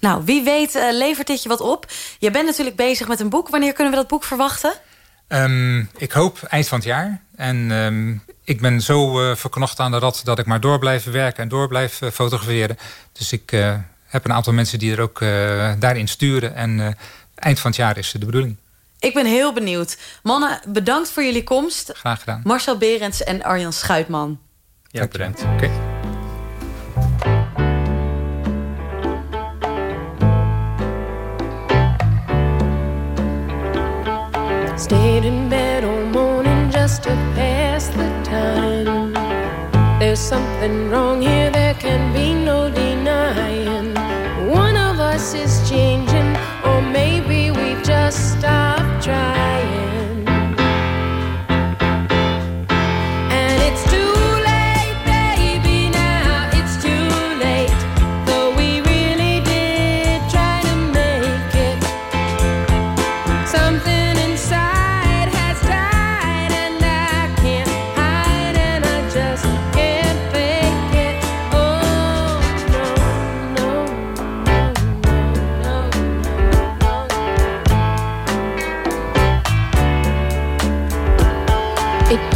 Nou, wie weet levert dit je wat op. Je bent natuurlijk bezig met een boek. Wanneer kunnen we dat boek verwachten? Um, ik hoop eind van het jaar. En um, ik ben zo verknocht aan de rat dat ik maar door blijf werken en door blijf fotograferen. Dus ik heb een aantal mensen die er ook daarin sturen. En eind van het jaar is de bedoeling. Ik ben heel benieuwd. Mannen, bedankt voor jullie komst. Graag gedaan. Marcel Berends en Arjan Schuitman. Ja, bedankt. Oké. Okay. Stayed in bed all morning just to pass the time. There's something wrong here, there can be no denying. One of us is changing,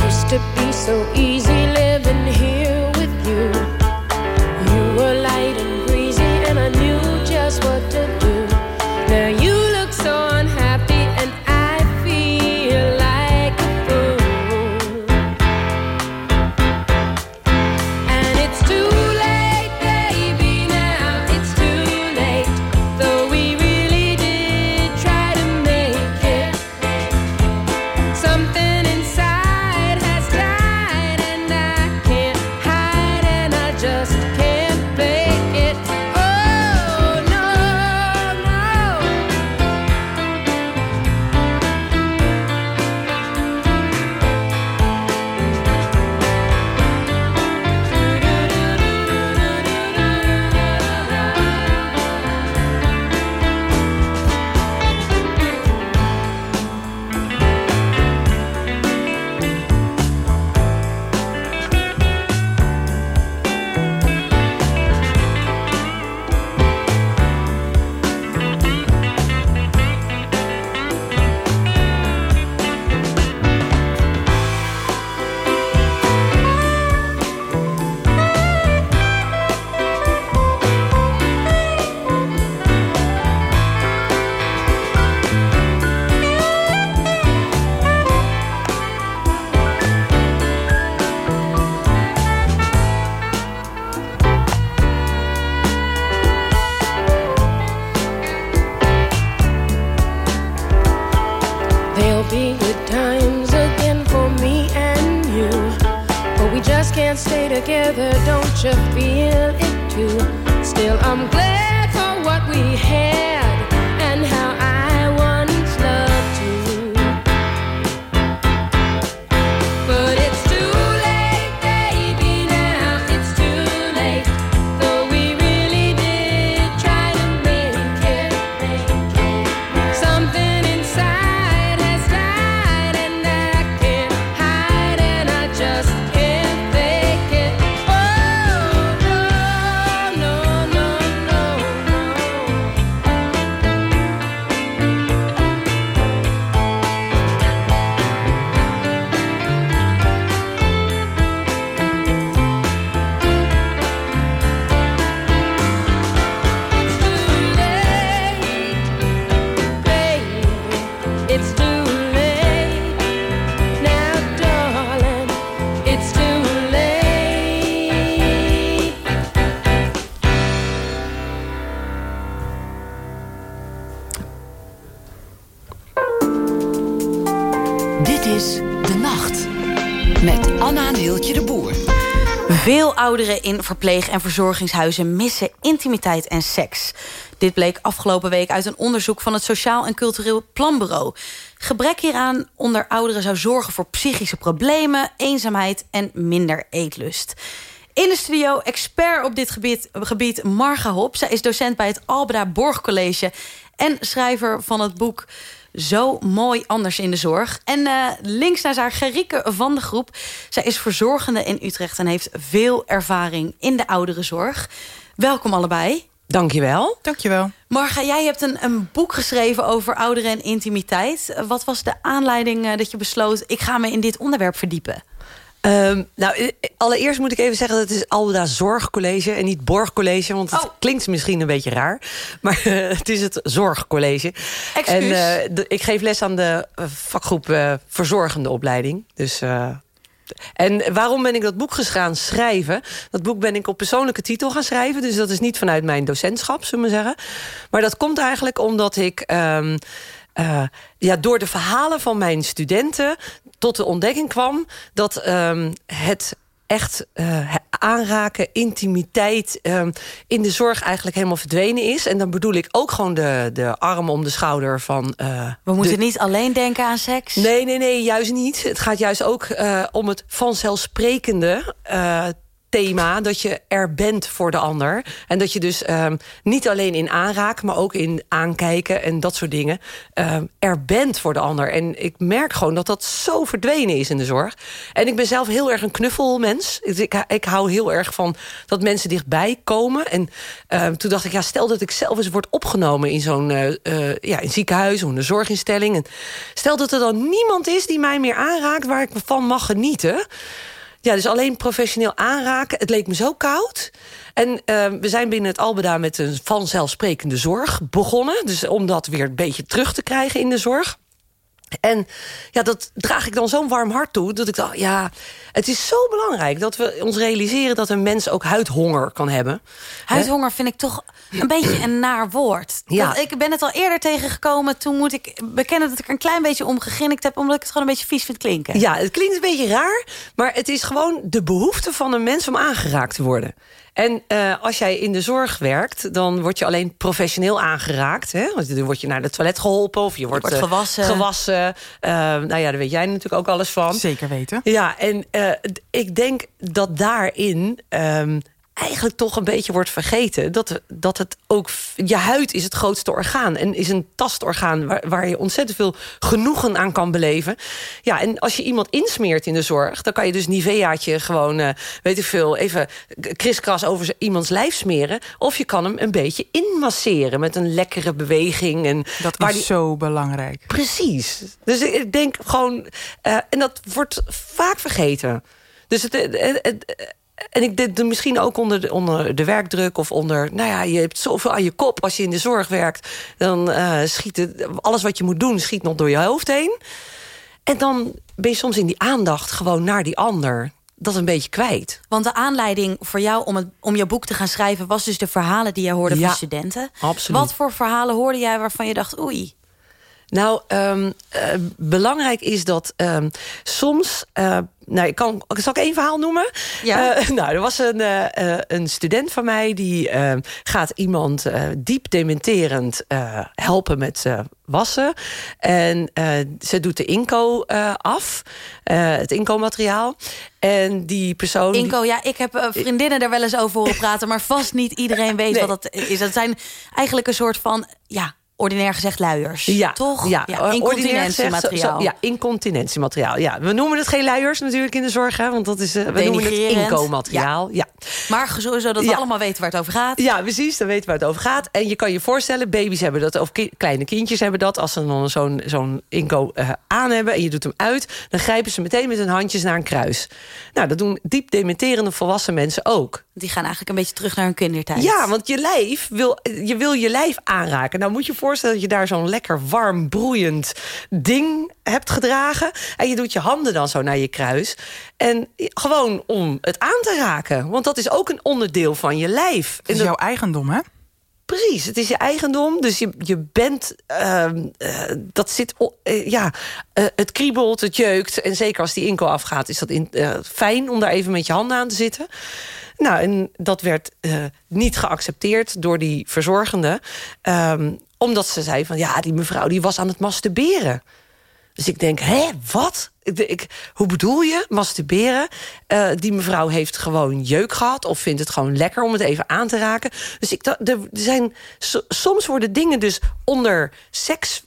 used to be so easy living here with you. You were light and breezy, and I knew just what to do. Now you should be ouderen in verpleeg- en verzorgingshuizen missen intimiteit en seks. Dit bleek afgelopen week uit een onderzoek van het Sociaal en Cultureel Planbureau. Gebrek hieraan onder ouderen zou zorgen voor psychische problemen, eenzaamheid en minder eetlust. In de studio expert op dit gebied, gebied Marga Hop. Zij is docent bij het Albeda Borgcollege en schrijver van het boek Zo mooi anders in de zorg. En eh, links naast haar Gerike van de Groep. Zij is verzorgende in Utrecht en heeft veel ervaring in de ouderenzorg. Welkom allebei. Dankjewel. Dankjewel. Marga, jij hebt een, een boek geschreven over ouderen en intimiteit. Wat was de aanleiding eh, dat je besloot... ik ga me in dit onderwerp verdiepen? Ehm, nou, eh, allereerst moet ik even zeggen dat het is Alda Zorgcollege en niet Borgcollege, want het Oh. klinkt misschien een beetje raar, maar eh, het is het Zorgcollege. Excuus. En eh, de- ik geef les aan de vakgroep Verzorgende opleiding. Dus. en waarom ben ik dat boek gaan schrijven? Dat boek ben ik op persoonlijke titel gaan schrijven. Dus dat is niet vanuit mijn docentschap, zullen we zeggen. Maar dat komt eigenlijk omdat ik... ehm, eh, ja, door de verhalen van mijn studenten tot de ontdekking kwam... dat ehm, het echt eh, aanraken, intimiteit ehm, in de zorg eigenlijk helemaal verdwenen is. En dan bedoel ik ook gewoon de, de arm om de schouder van... eh, We moeten de- niet alleen denken aan seks. Nee, nee, nee, juist niet. Het gaat juist ook eh, om het vanzelfsprekende thema... dat je er bent voor de ander. En dat je dus ehm, niet alleen in aanraken... maar ook in aankijken en dat soort dingen... ehm, er bent voor de ander. En ik merk gewoon dat dat zo verdwenen is in de zorg. En ik ben zelf heel erg een knuffelmens. Dus Ik, ik hou heel erg van dat mensen dichtbij komen. En ehm, toen dacht ik, ja, stel dat ik zelf eens word opgenomen... in zo'n eh, eh, ja, in ziekenhuis of een zorginstelling. En stel dat er dan niemand is die mij meer aanraakt... waar ik van mag genieten... Ja, dus alleen professioneel aanraken. Het leek me zo koud. En eh, we zijn binnen het Albeda met een vanzelfsprekende zorg begonnen. Dus om dat weer een beetje terug te krijgen in de zorg. En ja, dat draag ik dan zo'n warm hart toe. Dat ik dacht, ja, het is zo belangrijk dat we ons realiseren... dat een mens ook huidhonger kan hebben. Huidhonger vind ik toch een beetje een naar woord. Ja. Dat- ik ben het al eerder tegengekomen. Toen moet ik bekennen dat ik er een klein beetje om gegrinnikt heb... omdat ik het gewoon een beetje vies vind klinken. Ja, het klinkt een beetje raar, maar het is gewoon de behoefte van een mens om aangeraakt te worden. En eh, als jij in de zorg werkt, dan word je alleen professioneel aangeraakt. Hè? Want dan word je naar het toilet geholpen of je wordt, wordt eh, gewassen. gewassen. Eh, nou ja, daar weet jij natuurlijk ook alles van. Zeker weten. Ja, en eh, ik denk dat daarin ehm, eigenlijk toch een beetje wordt vergeten... dat, dat het ook... Je huid is het grootste orgaan en is een tastorgaan... Waar, waar je ontzettend veel genoegen aan kan beleven. Ja, en als je iemand insmeert in de zorg... dan kan je dus Niveaatje gewoon, eh, weet ik veel... even kriskras over iemands lijf smeren... of je kan hem een beetje inmasseren met een lekkere beweging. En Dat is die- zo belangrijk. Precies. Dus ik- denk gewoon... eh, en dat wordt vaak vergeten. Dus het- het- en ik denk misschien ook onder de, onder de werkdruk of onder... nou ja, je hebt zoveel aan je kop als je in de zorg werkt. Dan eh, schiet het, alles wat je moet doen schiet nog door je hoofd heen. En dan ben je soms in die aandacht gewoon naar die ander... dat een beetje kwijt. Want de aanleiding voor jou om, het, om jouw boek te gaan schrijven... was dus de verhalen die jij hoorde Ja, van studenten. absoluut. Wat voor verhalen hoorde jij waarvan je dacht... oei, Nou, um, uh, belangrijk is dat um, soms... Uh, nou, ik kan, zal ik één verhaal noemen? Ja. Uh, nou, er was een, een student van mij... die ehm, gaat iemand diep dementerend helpen met wassen. En ze doet de inco af, het inco-materiaal. En die persoon... Inco, die... ja, ik heb vriendinnen daar wel eens over horen praten... maar vast niet iedereen weet nee. wat dat is. Dat zijn eigenlijk een soort van... ja ordinair gezegd luiers. Ja, toch? Ja, ja incontinentiemateriaal. Ja, incontinentiemateriaal. Ja, we noemen het geen luiers natuurlijk in de zorg, hè, want dat is, uh, we noemen het inkomateriaal. Ja. ja. Maar sowieso dat we ja. allemaal weten waar het over gaat. Ja, precies, dan weten we waar het over gaat. En je kan je voorstellen, baby's hebben dat, of ki kleine kindjes hebben dat. Als ze dan zo'n zo'n inko uh, aan hebben en je doet hem uit, dan grijpen ze meteen met hun handjes naar een kruis. Nou, dat doen diep dementerende volwassen mensen ook. Die gaan eigenlijk een beetje terug naar hun kindertijd. Ja, want je lijf wil je, wil je lijf aanraken. Nou moet je voorstellen dat je daar zo'n lekker warm, broeiend ding hebt gedragen. En je doet je handen dan zo naar je kruis. En gewoon om het aan te raken. Want dat is ook een onderdeel van je lijf. Het is jouw eigendom, hè? Precies, het is je eigendom. Dus je, je bent, uh, uh, dat zit, uh, ja, het kriebelt, het jeukt. En zeker als die inko afgaat, is dat in, fijn om daar even met je handen aan te zitten. Nou, en dat werd niet geaccepteerd door die verzorgende. Um, omdat ze zei van, ja, die mevrouw die was aan het masturberen. Dus ik denk, hè, wat? Ik, hoe bedoel je, masturberen? Uh, die mevrouw heeft gewoon jeuk gehad... of vindt het gewoon lekker om het even aan te raken. Dus ik, er zijn, soms worden dingen dus onder seks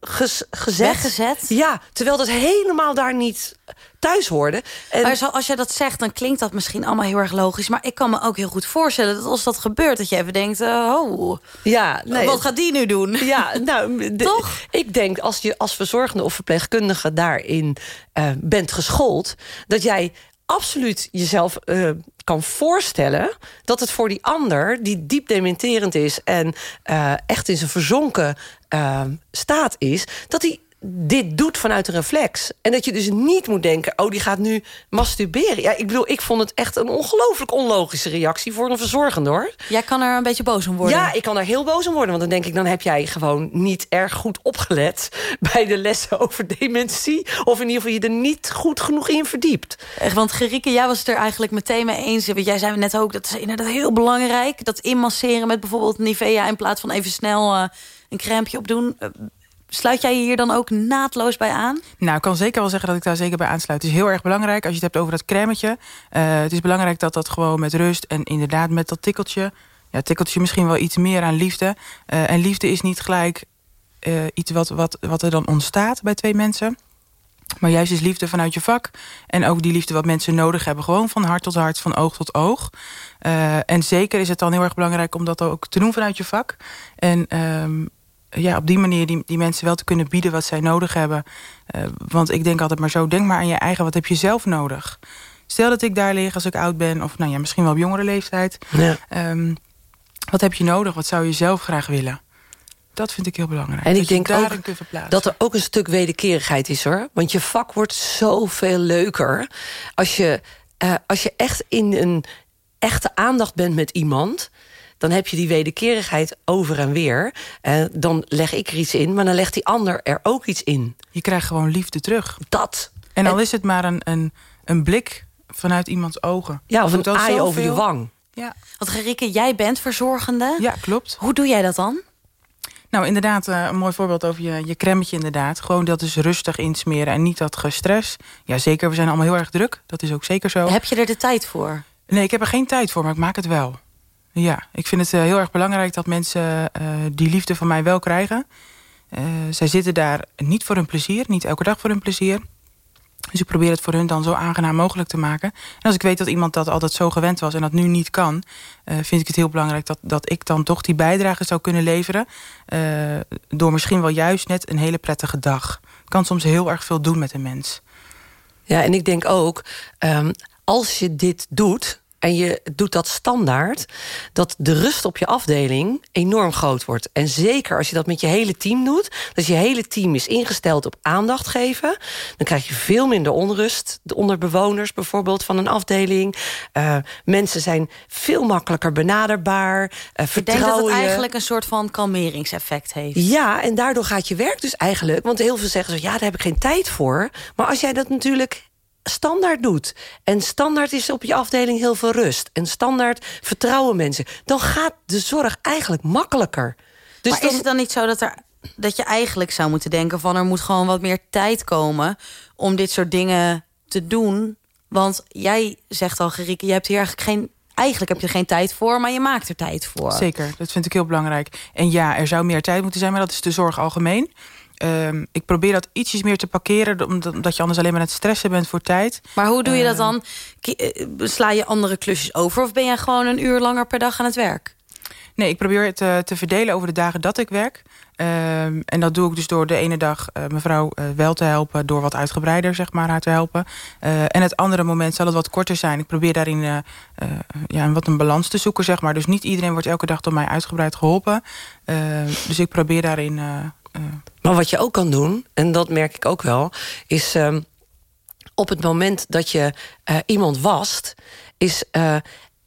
ges, gezet. Weggezet? Ja, terwijl dat helemaal daar niet thuis hoorde. En... Maar als je dat zegt, dan klinkt dat misschien allemaal heel erg logisch. Maar ik kan me ook heel goed voorstellen dat als dat gebeurt... dat je even denkt, uh, oh, ja, nee, wat gaat die nu doen? Ja, nou, Toch? Ik denk, als je als verzorgende of verpleegkundige daarin uh, bent geschoold... dat jij absoluut jezelf uh, kan voorstellen... dat het voor die ander, die diep dementerend is... en uh, echt in zijn verzonken uh, staat is... dat hij dit doet vanuit een reflex. En dat je dus niet moet denken... oh, die gaat nu masturberen. Ja, ik bedoel, ik vond het echt een ongelooflijk onlogische reactie... voor een verzorgende, hoor. Jij kan er een beetje boos om worden. Ja, ik kan er heel boos om worden. Want dan denk ik, dan heb jij gewoon niet erg goed opgelet... bij de lessen over dementie. Of in ieder geval je er niet goed genoeg in verdiept. Echt, want Gerike, jij was het er eigenlijk meteen mee eens. Want jij zei net ook, dat is inderdaad heel belangrijk. Dat inmasseren met bijvoorbeeld Nivea... in plaats van even snel uh, een crèmpje opdoen Sluit jij je hier dan ook naadloos bij aan? Nou, ik kan zeker wel zeggen dat ik daar zeker bij aansluit. Het is heel erg belangrijk als je het hebt over dat crèmetje. Uh, het is belangrijk dat dat gewoon met rust en inderdaad met dat tikkeltje... ja, tikkeltje misschien wel iets meer aan liefde. Uh, en liefde is niet gelijk uh, iets wat, wat, wat er dan ontstaat bij twee mensen... Maar juist is liefde vanuit je vak. En ook die liefde wat mensen nodig hebben. Gewoon van hart tot hart, van oog tot oog. En zeker is het dan heel erg belangrijk om dat ook te doen vanuit je vak. En um, ja, op die manier die, die mensen wel te kunnen bieden wat zij nodig hebben. Uh, want ik denk altijd maar zo, denk maar aan je eigen, wat heb je zelf nodig? Stel dat ik daar lig als ik oud ben, of nou ja, misschien wel op jongere leeftijd. Ja. Um, wat heb je nodig? Wat zou je zelf graag willen? Dat vind ik heel belangrijk. En ik denk ook dat er ook een stuk wederkerigheid is hoor. Want je vak wordt zoveel leuker als je, uh, als je echt in een echte aandacht bent met iemand dan heb je die wederkerigheid over en weer. Uh, dan leg ik er iets in, maar dan legt die ander er ook iets in. Je krijgt gewoon liefde terug. Dat. En al is het maar een, een, een blik vanuit iemands ogen. Ja, of een aai over je wang. Ja. Want Gerike, jij bent verzorgende. Ja, klopt. Hoe doe jij dat dan? Nou, inderdaad, uh, een mooi voorbeeld over je, je cremmetje inderdaad. Gewoon dat is rustig insmeren en niet dat gestres. Ja, zeker, we zijn allemaal heel erg druk. Dat is ook zeker zo. Heb je er de tijd voor? Nee, ik heb er geen tijd voor, maar ik maak het wel. Ja, ik vind het uh, heel erg belangrijk dat mensen uh, die liefde van mij wel krijgen. Uh, zij zitten daar niet voor hun plezier, niet elke dag voor hun plezier. Dus ik probeer het voor hun dan zo aangenaam mogelijk te maken. En als ik weet dat iemand dat altijd zo gewend was en dat nu niet kan... vind ik het heel belangrijk dat, dat ik dan toch die bijdrage zou kunnen leveren... door misschien wel juist net een hele prettige dag. Kan soms heel erg veel doen met een mens. Ja, en ik denk ook, um, als je dit doet en je doet dat standaard, dat de rust op je afdeling enorm groot wordt. En zeker als je dat met je hele team doet, dat je hele team is ingesteld op aandacht geven, dan krijg je veel minder onrust onder bewoners bijvoorbeeld van een afdeling. Uh, mensen zijn veel makkelijker benaderbaar. Uh, ik denk dat het eigenlijk een soort van kalmeringseffect heeft. Ja, en daardoor gaat je werk dus eigenlijk, want heel veel zeggen zo, ja, daar heb ik geen tijd voor. Maar als jij dat natuurlijk standaard doet. En standaard is op je afdeling heel veel rust. En standaard vertrouwen mensen. Dan gaat de zorg eigenlijk makkelijker. Dus maar is het dan niet zo dat, er, dat je eigenlijk zou moeten denken... van er moet gewoon wat meer tijd komen om dit soort dingen te doen? Want jij zegt al, Gerike, je hebt hier eigenlijk geen eigenlijk heb je er geen tijd voor, maar je maakt er tijd voor. Zeker, dat vind ik heel belangrijk. En ja, er zou meer tijd moeten zijn, maar dat is de zorg algemeen. Um, ik probeer dat ietsjes meer te parkeren... omdat je anders alleen maar aan het stressen bent voor tijd. Maar hoe doe je dat ehm, dan? Eh, sla je andere klusjes over... of ben jij gewoon een uur langer per dag aan het werk? Nee, ik probeer het uh, te verdelen over de dagen dat ik werk. Um, en dat doe ik dus door de ene dag uh, mevrouw uh, wel te helpen... door wat uitgebreider zeg maar, haar te helpen. en het andere moment zal het wat korter zijn. Ik probeer daarin ja, wat een balans te zoeken. Zeg maar. Dus niet iedereen wordt elke dag door mij uitgebreid geholpen. dus ik probeer daarin maar wat je ook kan doen, en dat merk ik ook wel... is um, op het moment dat je uh, iemand wast... is uh,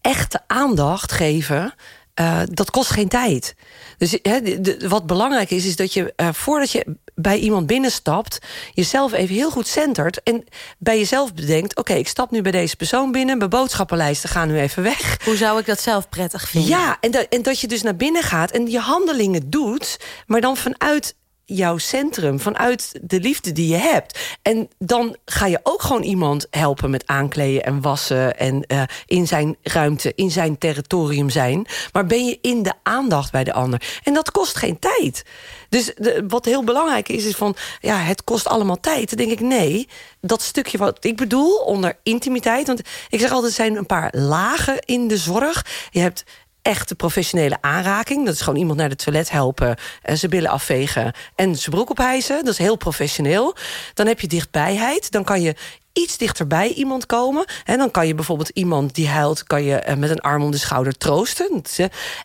echte aandacht geven... Uh, dat kost geen tijd. Dus he, de, wat belangrijk is, is dat je voordat je bij iemand binnenstapt... jezelf even heel goed centert en bij jezelf bedenkt... oké, ik stap nu bij deze persoon binnen... mijn boodschappenlijsten gaan nu even weg. Hoe zou ik dat zelf prettig vinden? Ja, en, dat, en dat je dus naar binnen gaat en je handelingen doet... maar dan vanuit jouw centrum, vanuit de liefde die je hebt. En dan ga je ook gewoon iemand helpen met aankleden en wassen... en uh, in zijn ruimte, in zijn territorium zijn. Maar ben je in de aandacht bij de ander. En dat kost geen tijd. Dus de, wat heel belangrijk is, is van... ja, het kost allemaal tijd. Dan denk ik, nee, dat stukje wat ik bedoel onder intimiteit... want ik zeg altijd, er zijn een paar lagen in de zorg. Je hebt echte professionele aanraking. Dat is gewoon iemand naar de toilet helpen, en zijn billen afvegen en zijn broek ophijzen. Dat is heel professioneel. Dan heb je dichtbijheid. Dan kan je iets dichterbij iemand komen. En dan kan je bijvoorbeeld iemand die huilt... kan je eh, met een arm om de schouder troosten.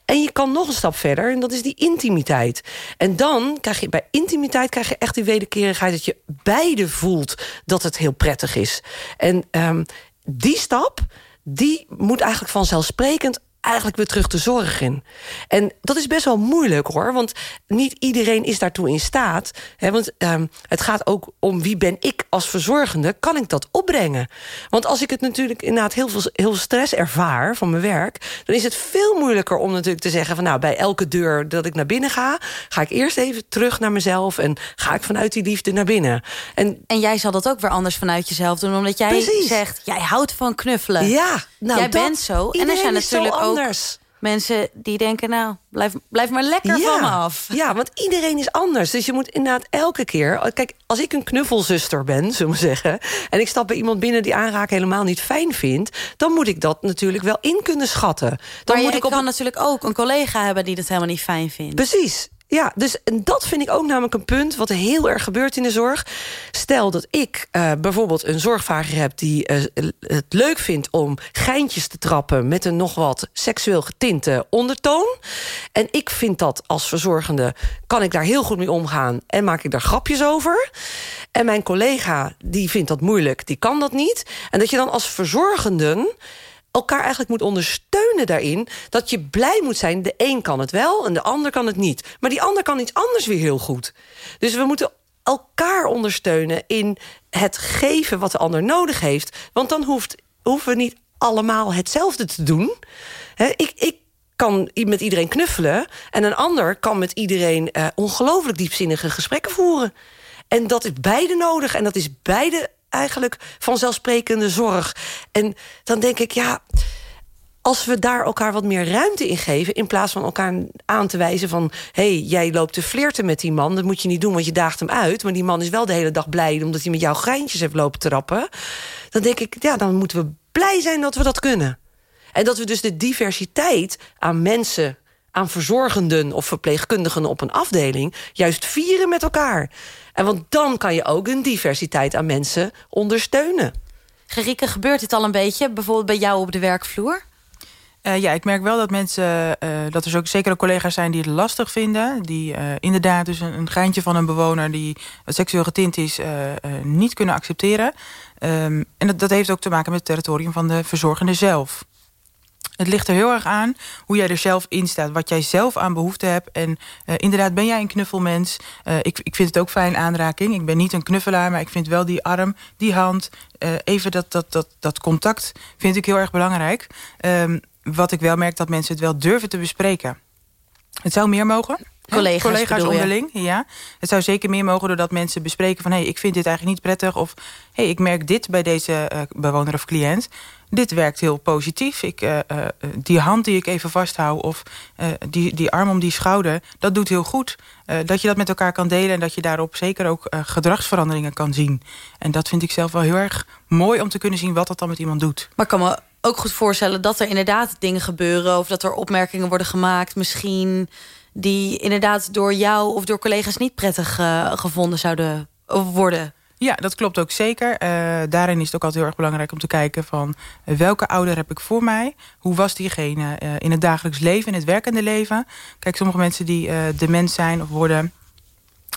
En je kan nog een stap verder, en dat is die intimiteit. En dan krijg je bij intimiteit krijg je echt die wederkerigheid... dat je beide voelt dat het heel prettig is. En um, die stap, die moet eigenlijk vanzelfsprekend eigenlijk weer terug de zorg in. En dat is best wel moeilijk hoor, want niet iedereen is daartoe in staat. Hè, want um, het gaat ook om wie ben ik als verzorgende, kan ik dat opbrengen? Want als ik het natuurlijk inderdaad heel veel, heel stress ervaar van mijn werk, dan is het veel moeilijker om natuurlijk te zeggen van nou bij elke deur dat ik naar binnen ga, ga ik eerst even terug naar mezelf en ga ik vanuit die liefde naar binnen. En, en jij zal dat ook weer anders vanuit jezelf doen, omdat jij zegt jij houdt van knuffelen. Ja, nou, jij bent zo. En er zijn natuurlijk ook Mensen die denken, nou, blijf, blijf maar lekker van me af. Ja, want iedereen is anders. Dus je moet inderdaad elke keer... Kijk, als ik een knuffelzuster ben, zullen we zeggen... en ik stap bij iemand binnen die aanraken helemaal niet fijn vindt... dan moet ik dat natuurlijk wel in kunnen schatten. Dan maar moet ik kan natuurlijk ook een collega hebben die dat helemaal niet fijn vindt. Precies. Ja, dus en dat vind ik ook namelijk een punt wat heel erg gebeurt in de zorg. Stel dat ik uh, bijvoorbeeld een zorgvrager heb die uh, het leuk vindt om geintjes te trappen met een nog wat seksueel getinte ondertoon. En ik vind dat als verzorgende kan ik daar heel goed mee omgaan en maak ik daar grapjes over. En mijn collega die vindt dat moeilijk, die kan dat niet. En dat je dan als verzorgenden elkaar eigenlijk moet ondersteunen daarin... dat je blij moet zijn, de een kan het wel en de ander kan het niet. Maar die ander kan iets anders weer heel goed. Dus we moeten elkaar ondersteunen in het geven wat de ander nodig heeft. Want dan hoeft, hoeven we niet allemaal hetzelfde te doen. ik, ik kan met iedereen knuffelen... en een ander kan met iedereen uh, ongelooflijk diepzinnige gesprekken voeren. En dat is beide nodig en dat is beide eigenlijk vanzelfsprekende zorg. En dan denk ik, ja, als we daar elkaar wat meer ruimte in geven... in plaats van elkaar aan te wijzen van... hé, hey, jij loopt te flirten met die man, dat moet je niet doen... want je daagt hem uit, maar die man is wel de hele dag blij... omdat hij met jou geintjes heeft lopen trappen... dan denk ik, ja, dan moeten we blij zijn dat we dat kunnen. En dat we dus de diversiteit aan mensen aan verzorgenden of verpleegkundigen op een afdeling... juist vieren met elkaar. En want dan kan je ook een diversiteit aan mensen ondersteunen. Gerieke, gebeurt dit al een beetje? Bijvoorbeeld bij jou op de werkvloer? Uh, ja, ik merk wel dat mensen, uh, dat er ook zeker ook collega's zijn die het lastig vinden. Die uh, inderdaad dus een, een, geintje van een bewoner die seksueel getint is, niet kunnen accepteren. Um, en dat, dat heeft ook te maken met het territorium van de verzorgende zelf. Het ligt er heel erg aan hoe jij er zelf in staat. Wat jij zelf aan behoefte hebt. En uh, inderdaad, ben jij een knuffelmens? Uh, ik, ik vind het ook fijn aanraking. Ik ben niet een knuffelaar, maar ik vind wel die arm, die hand... Uh, even dat, dat, dat, dat contact vind ik heel erg belangrijk. Um, wat ik wel merk, dat mensen het wel durven te bespreken. Het zou meer mogen. Collega's, collega's onderling, ja. Het zou zeker meer mogen doordat mensen bespreken van... hé, hey, ik vind dit eigenlijk niet prettig. Of hé, hey, ik merk dit bij deze uh, bewoner of cliënt. Dit werkt heel positief. Ik, uh, uh, die hand die ik even vasthoud of die, die arm om die schouder... dat doet heel goed. dat je dat met elkaar kan delen... en dat je daarop zeker ook gedragsveranderingen kan zien. En dat vind ik zelf wel heel erg mooi om te kunnen zien... wat dat dan met iemand doet. Maar kan me ook goed voorstellen dat er inderdaad dingen gebeuren... of dat er opmerkingen worden gemaakt misschien... die inderdaad door jou of door collega's niet prettig uh, gevonden zouden worden... Ja, dat klopt ook zeker. Uh, daarin is het ook altijd heel erg belangrijk om te kijken van... Uh, welke ouder heb ik voor mij? Hoe was diegene in het dagelijks leven, in het werkende leven? Kijk, sommige mensen die dement zijn of worden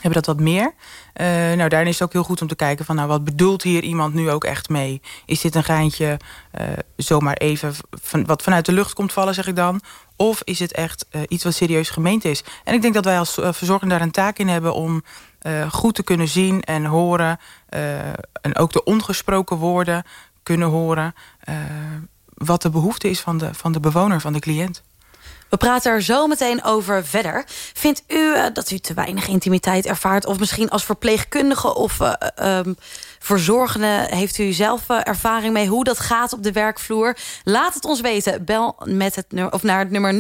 hebben dat wat meer. Uh, nou, daarin is het ook heel goed om te kijken van... nou, wat bedoelt hier iemand nu ook echt mee? Is dit een geintje uh, zomaar even van, wat vanuit de lucht komt vallen, zeg ik dan? Of is het echt uh, iets wat serieus gemeend is? En ik denk dat wij als verzorging daar een taak in hebben... om goed te kunnen zien en horen... en ook de ongesproken woorden kunnen horen... wat de behoefte is van de, van de bewoner, van de cliënt. We praten er zo meteen over verder. Vindt u uh, dat u te weinig intimiteit ervaart? Of misschien als verpleegkundige of uh, um, verzorgende... heeft u zelf ervaring mee hoe dat gaat op de werkvloer? Laat het ons weten. Bel met het nummer, of naar het nummer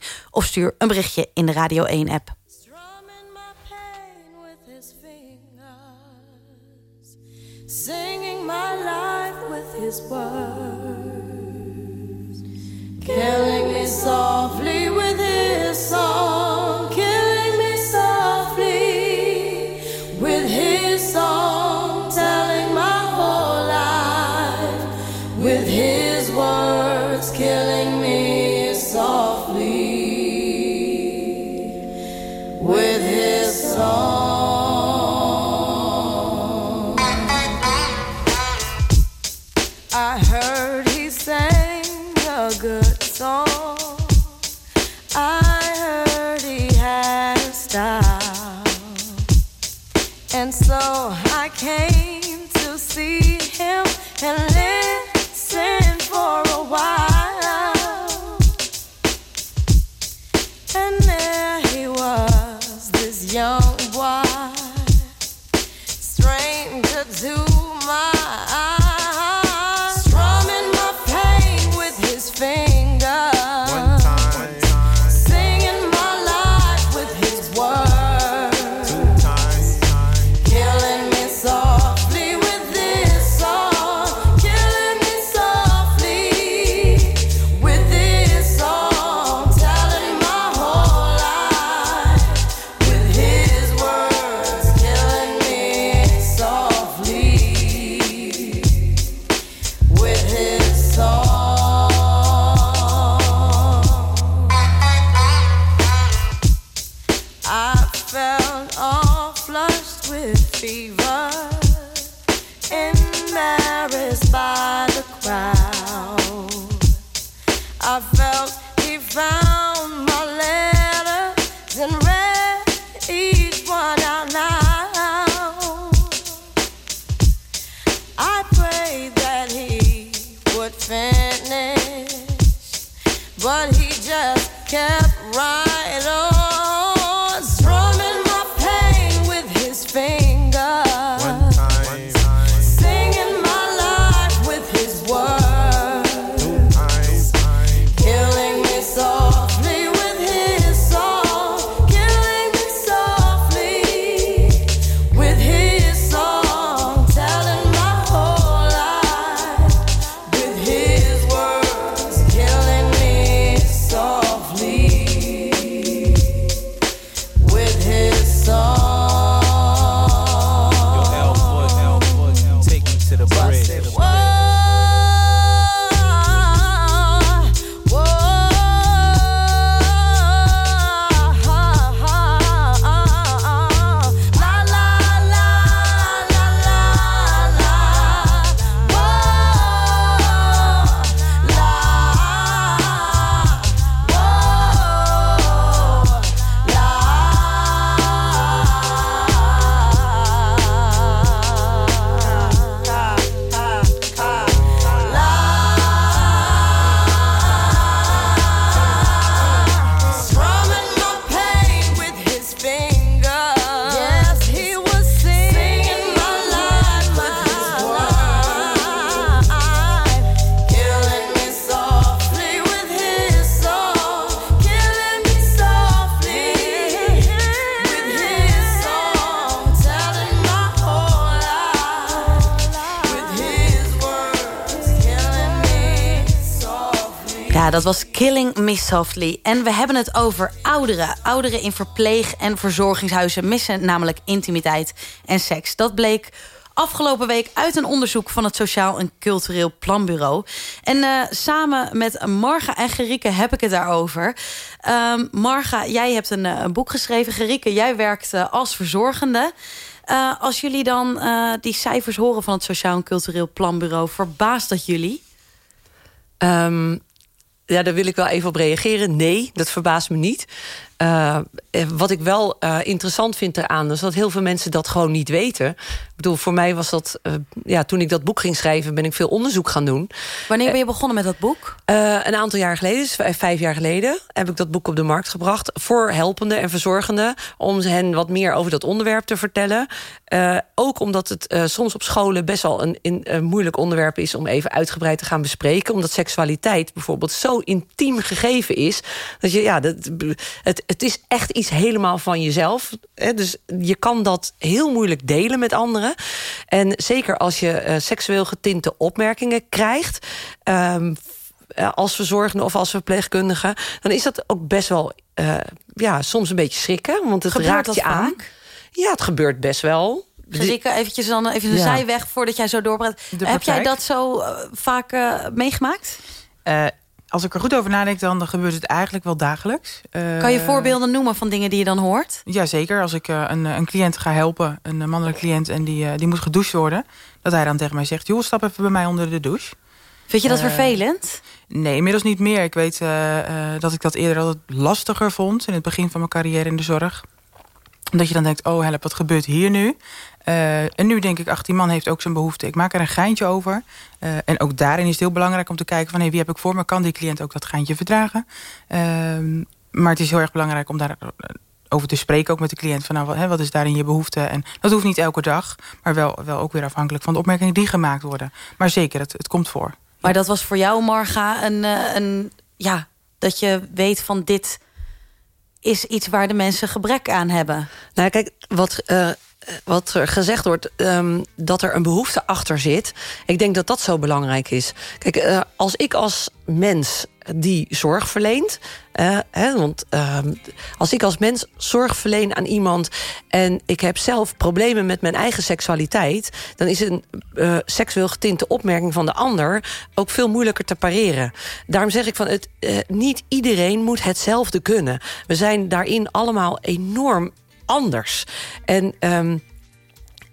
0800-1121. Of stuur een berichtje in de Radio 1-app. Singing my life with his words Killing me softly with his song, killing me softly with his song, telling my whole life with En we hebben het over ouderen. Ouderen in verpleeg- en verzorgingshuizen missen namelijk intimiteit en seks. Dat bleek afgelopen week uit een onderzoek van het Sociaal en Cultureel Planbureau. En eh, samen met Marga en Gerike heb ik het daarover. Ehm, Marga, jij hebt een, eh, een boek geschreven. Gerike, jij werkt eh, als verzorgende. Als jullie dan die cijfers horen van het Sociaal en Cultureel Planbureau... verbaast dat jullie? Ehm, ja, daar wil ik wel even op reageren. Nee, dat verbaast me niet. Eh, eh, wat ik wel eh, interessant vind eraan... is dat heel veel mensen dat gewoon niet weten. Ik bedoel, voor mij was dat... eh, ja, toen ik dat boek ging schrijven, ben ik veel onderzoek gaan doen. Wanneer ben je begonnen met dat boek? Eh, een aantal jaar geleden, dus vijf, jaar geleden... heb ik dat boek op de markt gebracht... voor helpenden en verzorgenden... om hen wat meer over dat onderwerp te vertellen. Eh, ook omdat het eh, soms op scholen best wel een, een moeilijk onderwerp is... om even uitgebreid te gaan bespreken. Omdat seksualiteit bijvoorbeeld zo intiem gegeven is... dat je, ja, dat, het, het is echt iets helemaal van jezelf. Hè? Dus je kan dat heel moeilijk delen met anderen. En zeker als je eh, seksueel getinte opmerkingen krijgt... ehm, eh, als verzorgende of als verpleegkundige... dan is dat ook best wel eh, ja, soms een beetje schrikken. Want het Gebeurt raakt dat je aan. vaak? Ja, het gebeurt best wel. Gerike, eventjes dan even de Ja. zijweg voordat jij zo doorpraat. Heb jij dat zo vaak eh, meegemaakt? Eh, als ik er goed over nadenk, dan, gebeurt het eigenlijk wel dagelijks. Eh, Kan je voorbeelden noemen van dingen die je dan hoort? Jazeker, als ik eh, een, een cliënt ga helpen, een eh, mannelijke cliënt... en die, eh, die moet gedoucht worden, dat hij dan tegen mij zegt... joh, stap even bij mij onder de douche. Vind je dat Eh, vervelend? Nee, inmiddels niet meer. Ik weet eh, eh, dat ik dat eerder altijd lastiger vond... in het begin van mijn carrière in de zorg. Dat je dan denkt, oh help, wat gebeurt hier nu? Eh, en nu denk ik, ach, die man heeft ook zijn behoefte. Ik maak er een geintje over. Eh, en ook daarin is het heel belangrijk om te kijken... van hey, wie heb ik voor me? Kan die cliënt ook dat geintje verdragen? Ehm, maar het is heel erg belangrijk om daar eh, over te spreken... ook met de cliënt, van nou, wat, hè, wat is daarin je behoefte? En dat hoeft niet elke dag, maar wel, wel ook weer afhankelijk... van de opmerkingen die gemaakt worden. Maar zeker, het, het komt voor. Maar dat was voor jou, Marga, een, eh, een, ja, dat je weet van dit is iets waar de mensen gebrek aan hebben. Nou, kijk, wat, eh, wat er gezegd wordt, ehm, dat er een behoefte achter zit. Ik denk dat dat zo belangrijk is. Kijk, eh, als ik als mens die zorg verleent. eh, hè, want ehm, als ik als mens zorg verleen aan iemand. en ik heb zelf problemen met mijn eigen seksualiteit. dan is een eh, seksueel getinte opmerking van de ander. ook veel moeilijker te pareren. Daarom zeg ik van het, niet iedereen moet hetzelfde kunnen. We zijn daarin allemaal enorm anders. En ehm,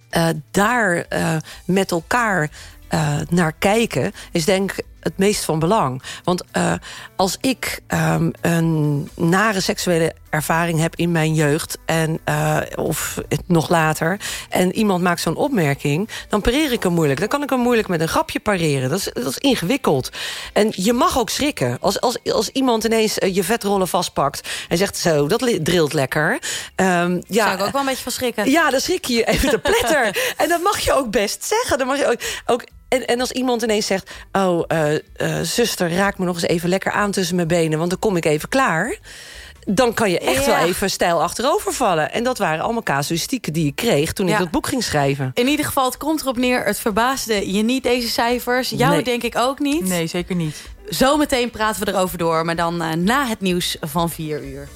eh, daar eh, met elkaar eh, naar kijken is denk het meest van belang. Want eh, als ik ehm, een nare seksuele ervaring heb in mijn jeugd... En, eh, of het nog later, en iemand maakt zo'n opmerking... dan pareer ik hem moeilijk. Dan kan ik hem moeilijk met een grapje pareren. Dat is, dat is ingewikkeld. En je mag ook schrikken. Als, als, als iemand ineens eh, je vetrollen vastpakt... en zegt zo, dat drilt lekker. Ehm, ja, Zou ik ook wel een beetje van schrikken. ja, dan schrik je je even de pletter. en dat mag je ook best zeggen. Dan mag je ook, ook, en, en als iemand ineens zegt... oh, eh, eh, zuster, raak me nog eens even lekker aan tussen mijn benen... want dan kom ik even klaar... dan kan je echt Ja. wel even stijl achterover vallen. En dat waren allemaal casuïstieken die ik kreeg... toen Ja. ik dat boek ging schrijven. In ieder geval, het komt erop neer. Het verbaasde je niet, deze cijfers. Jou Nee. denk ik ook niet. Nee, zeker niet. Zometeen praten we erover door. Maar dan eh, na het nieuws van 4 uur.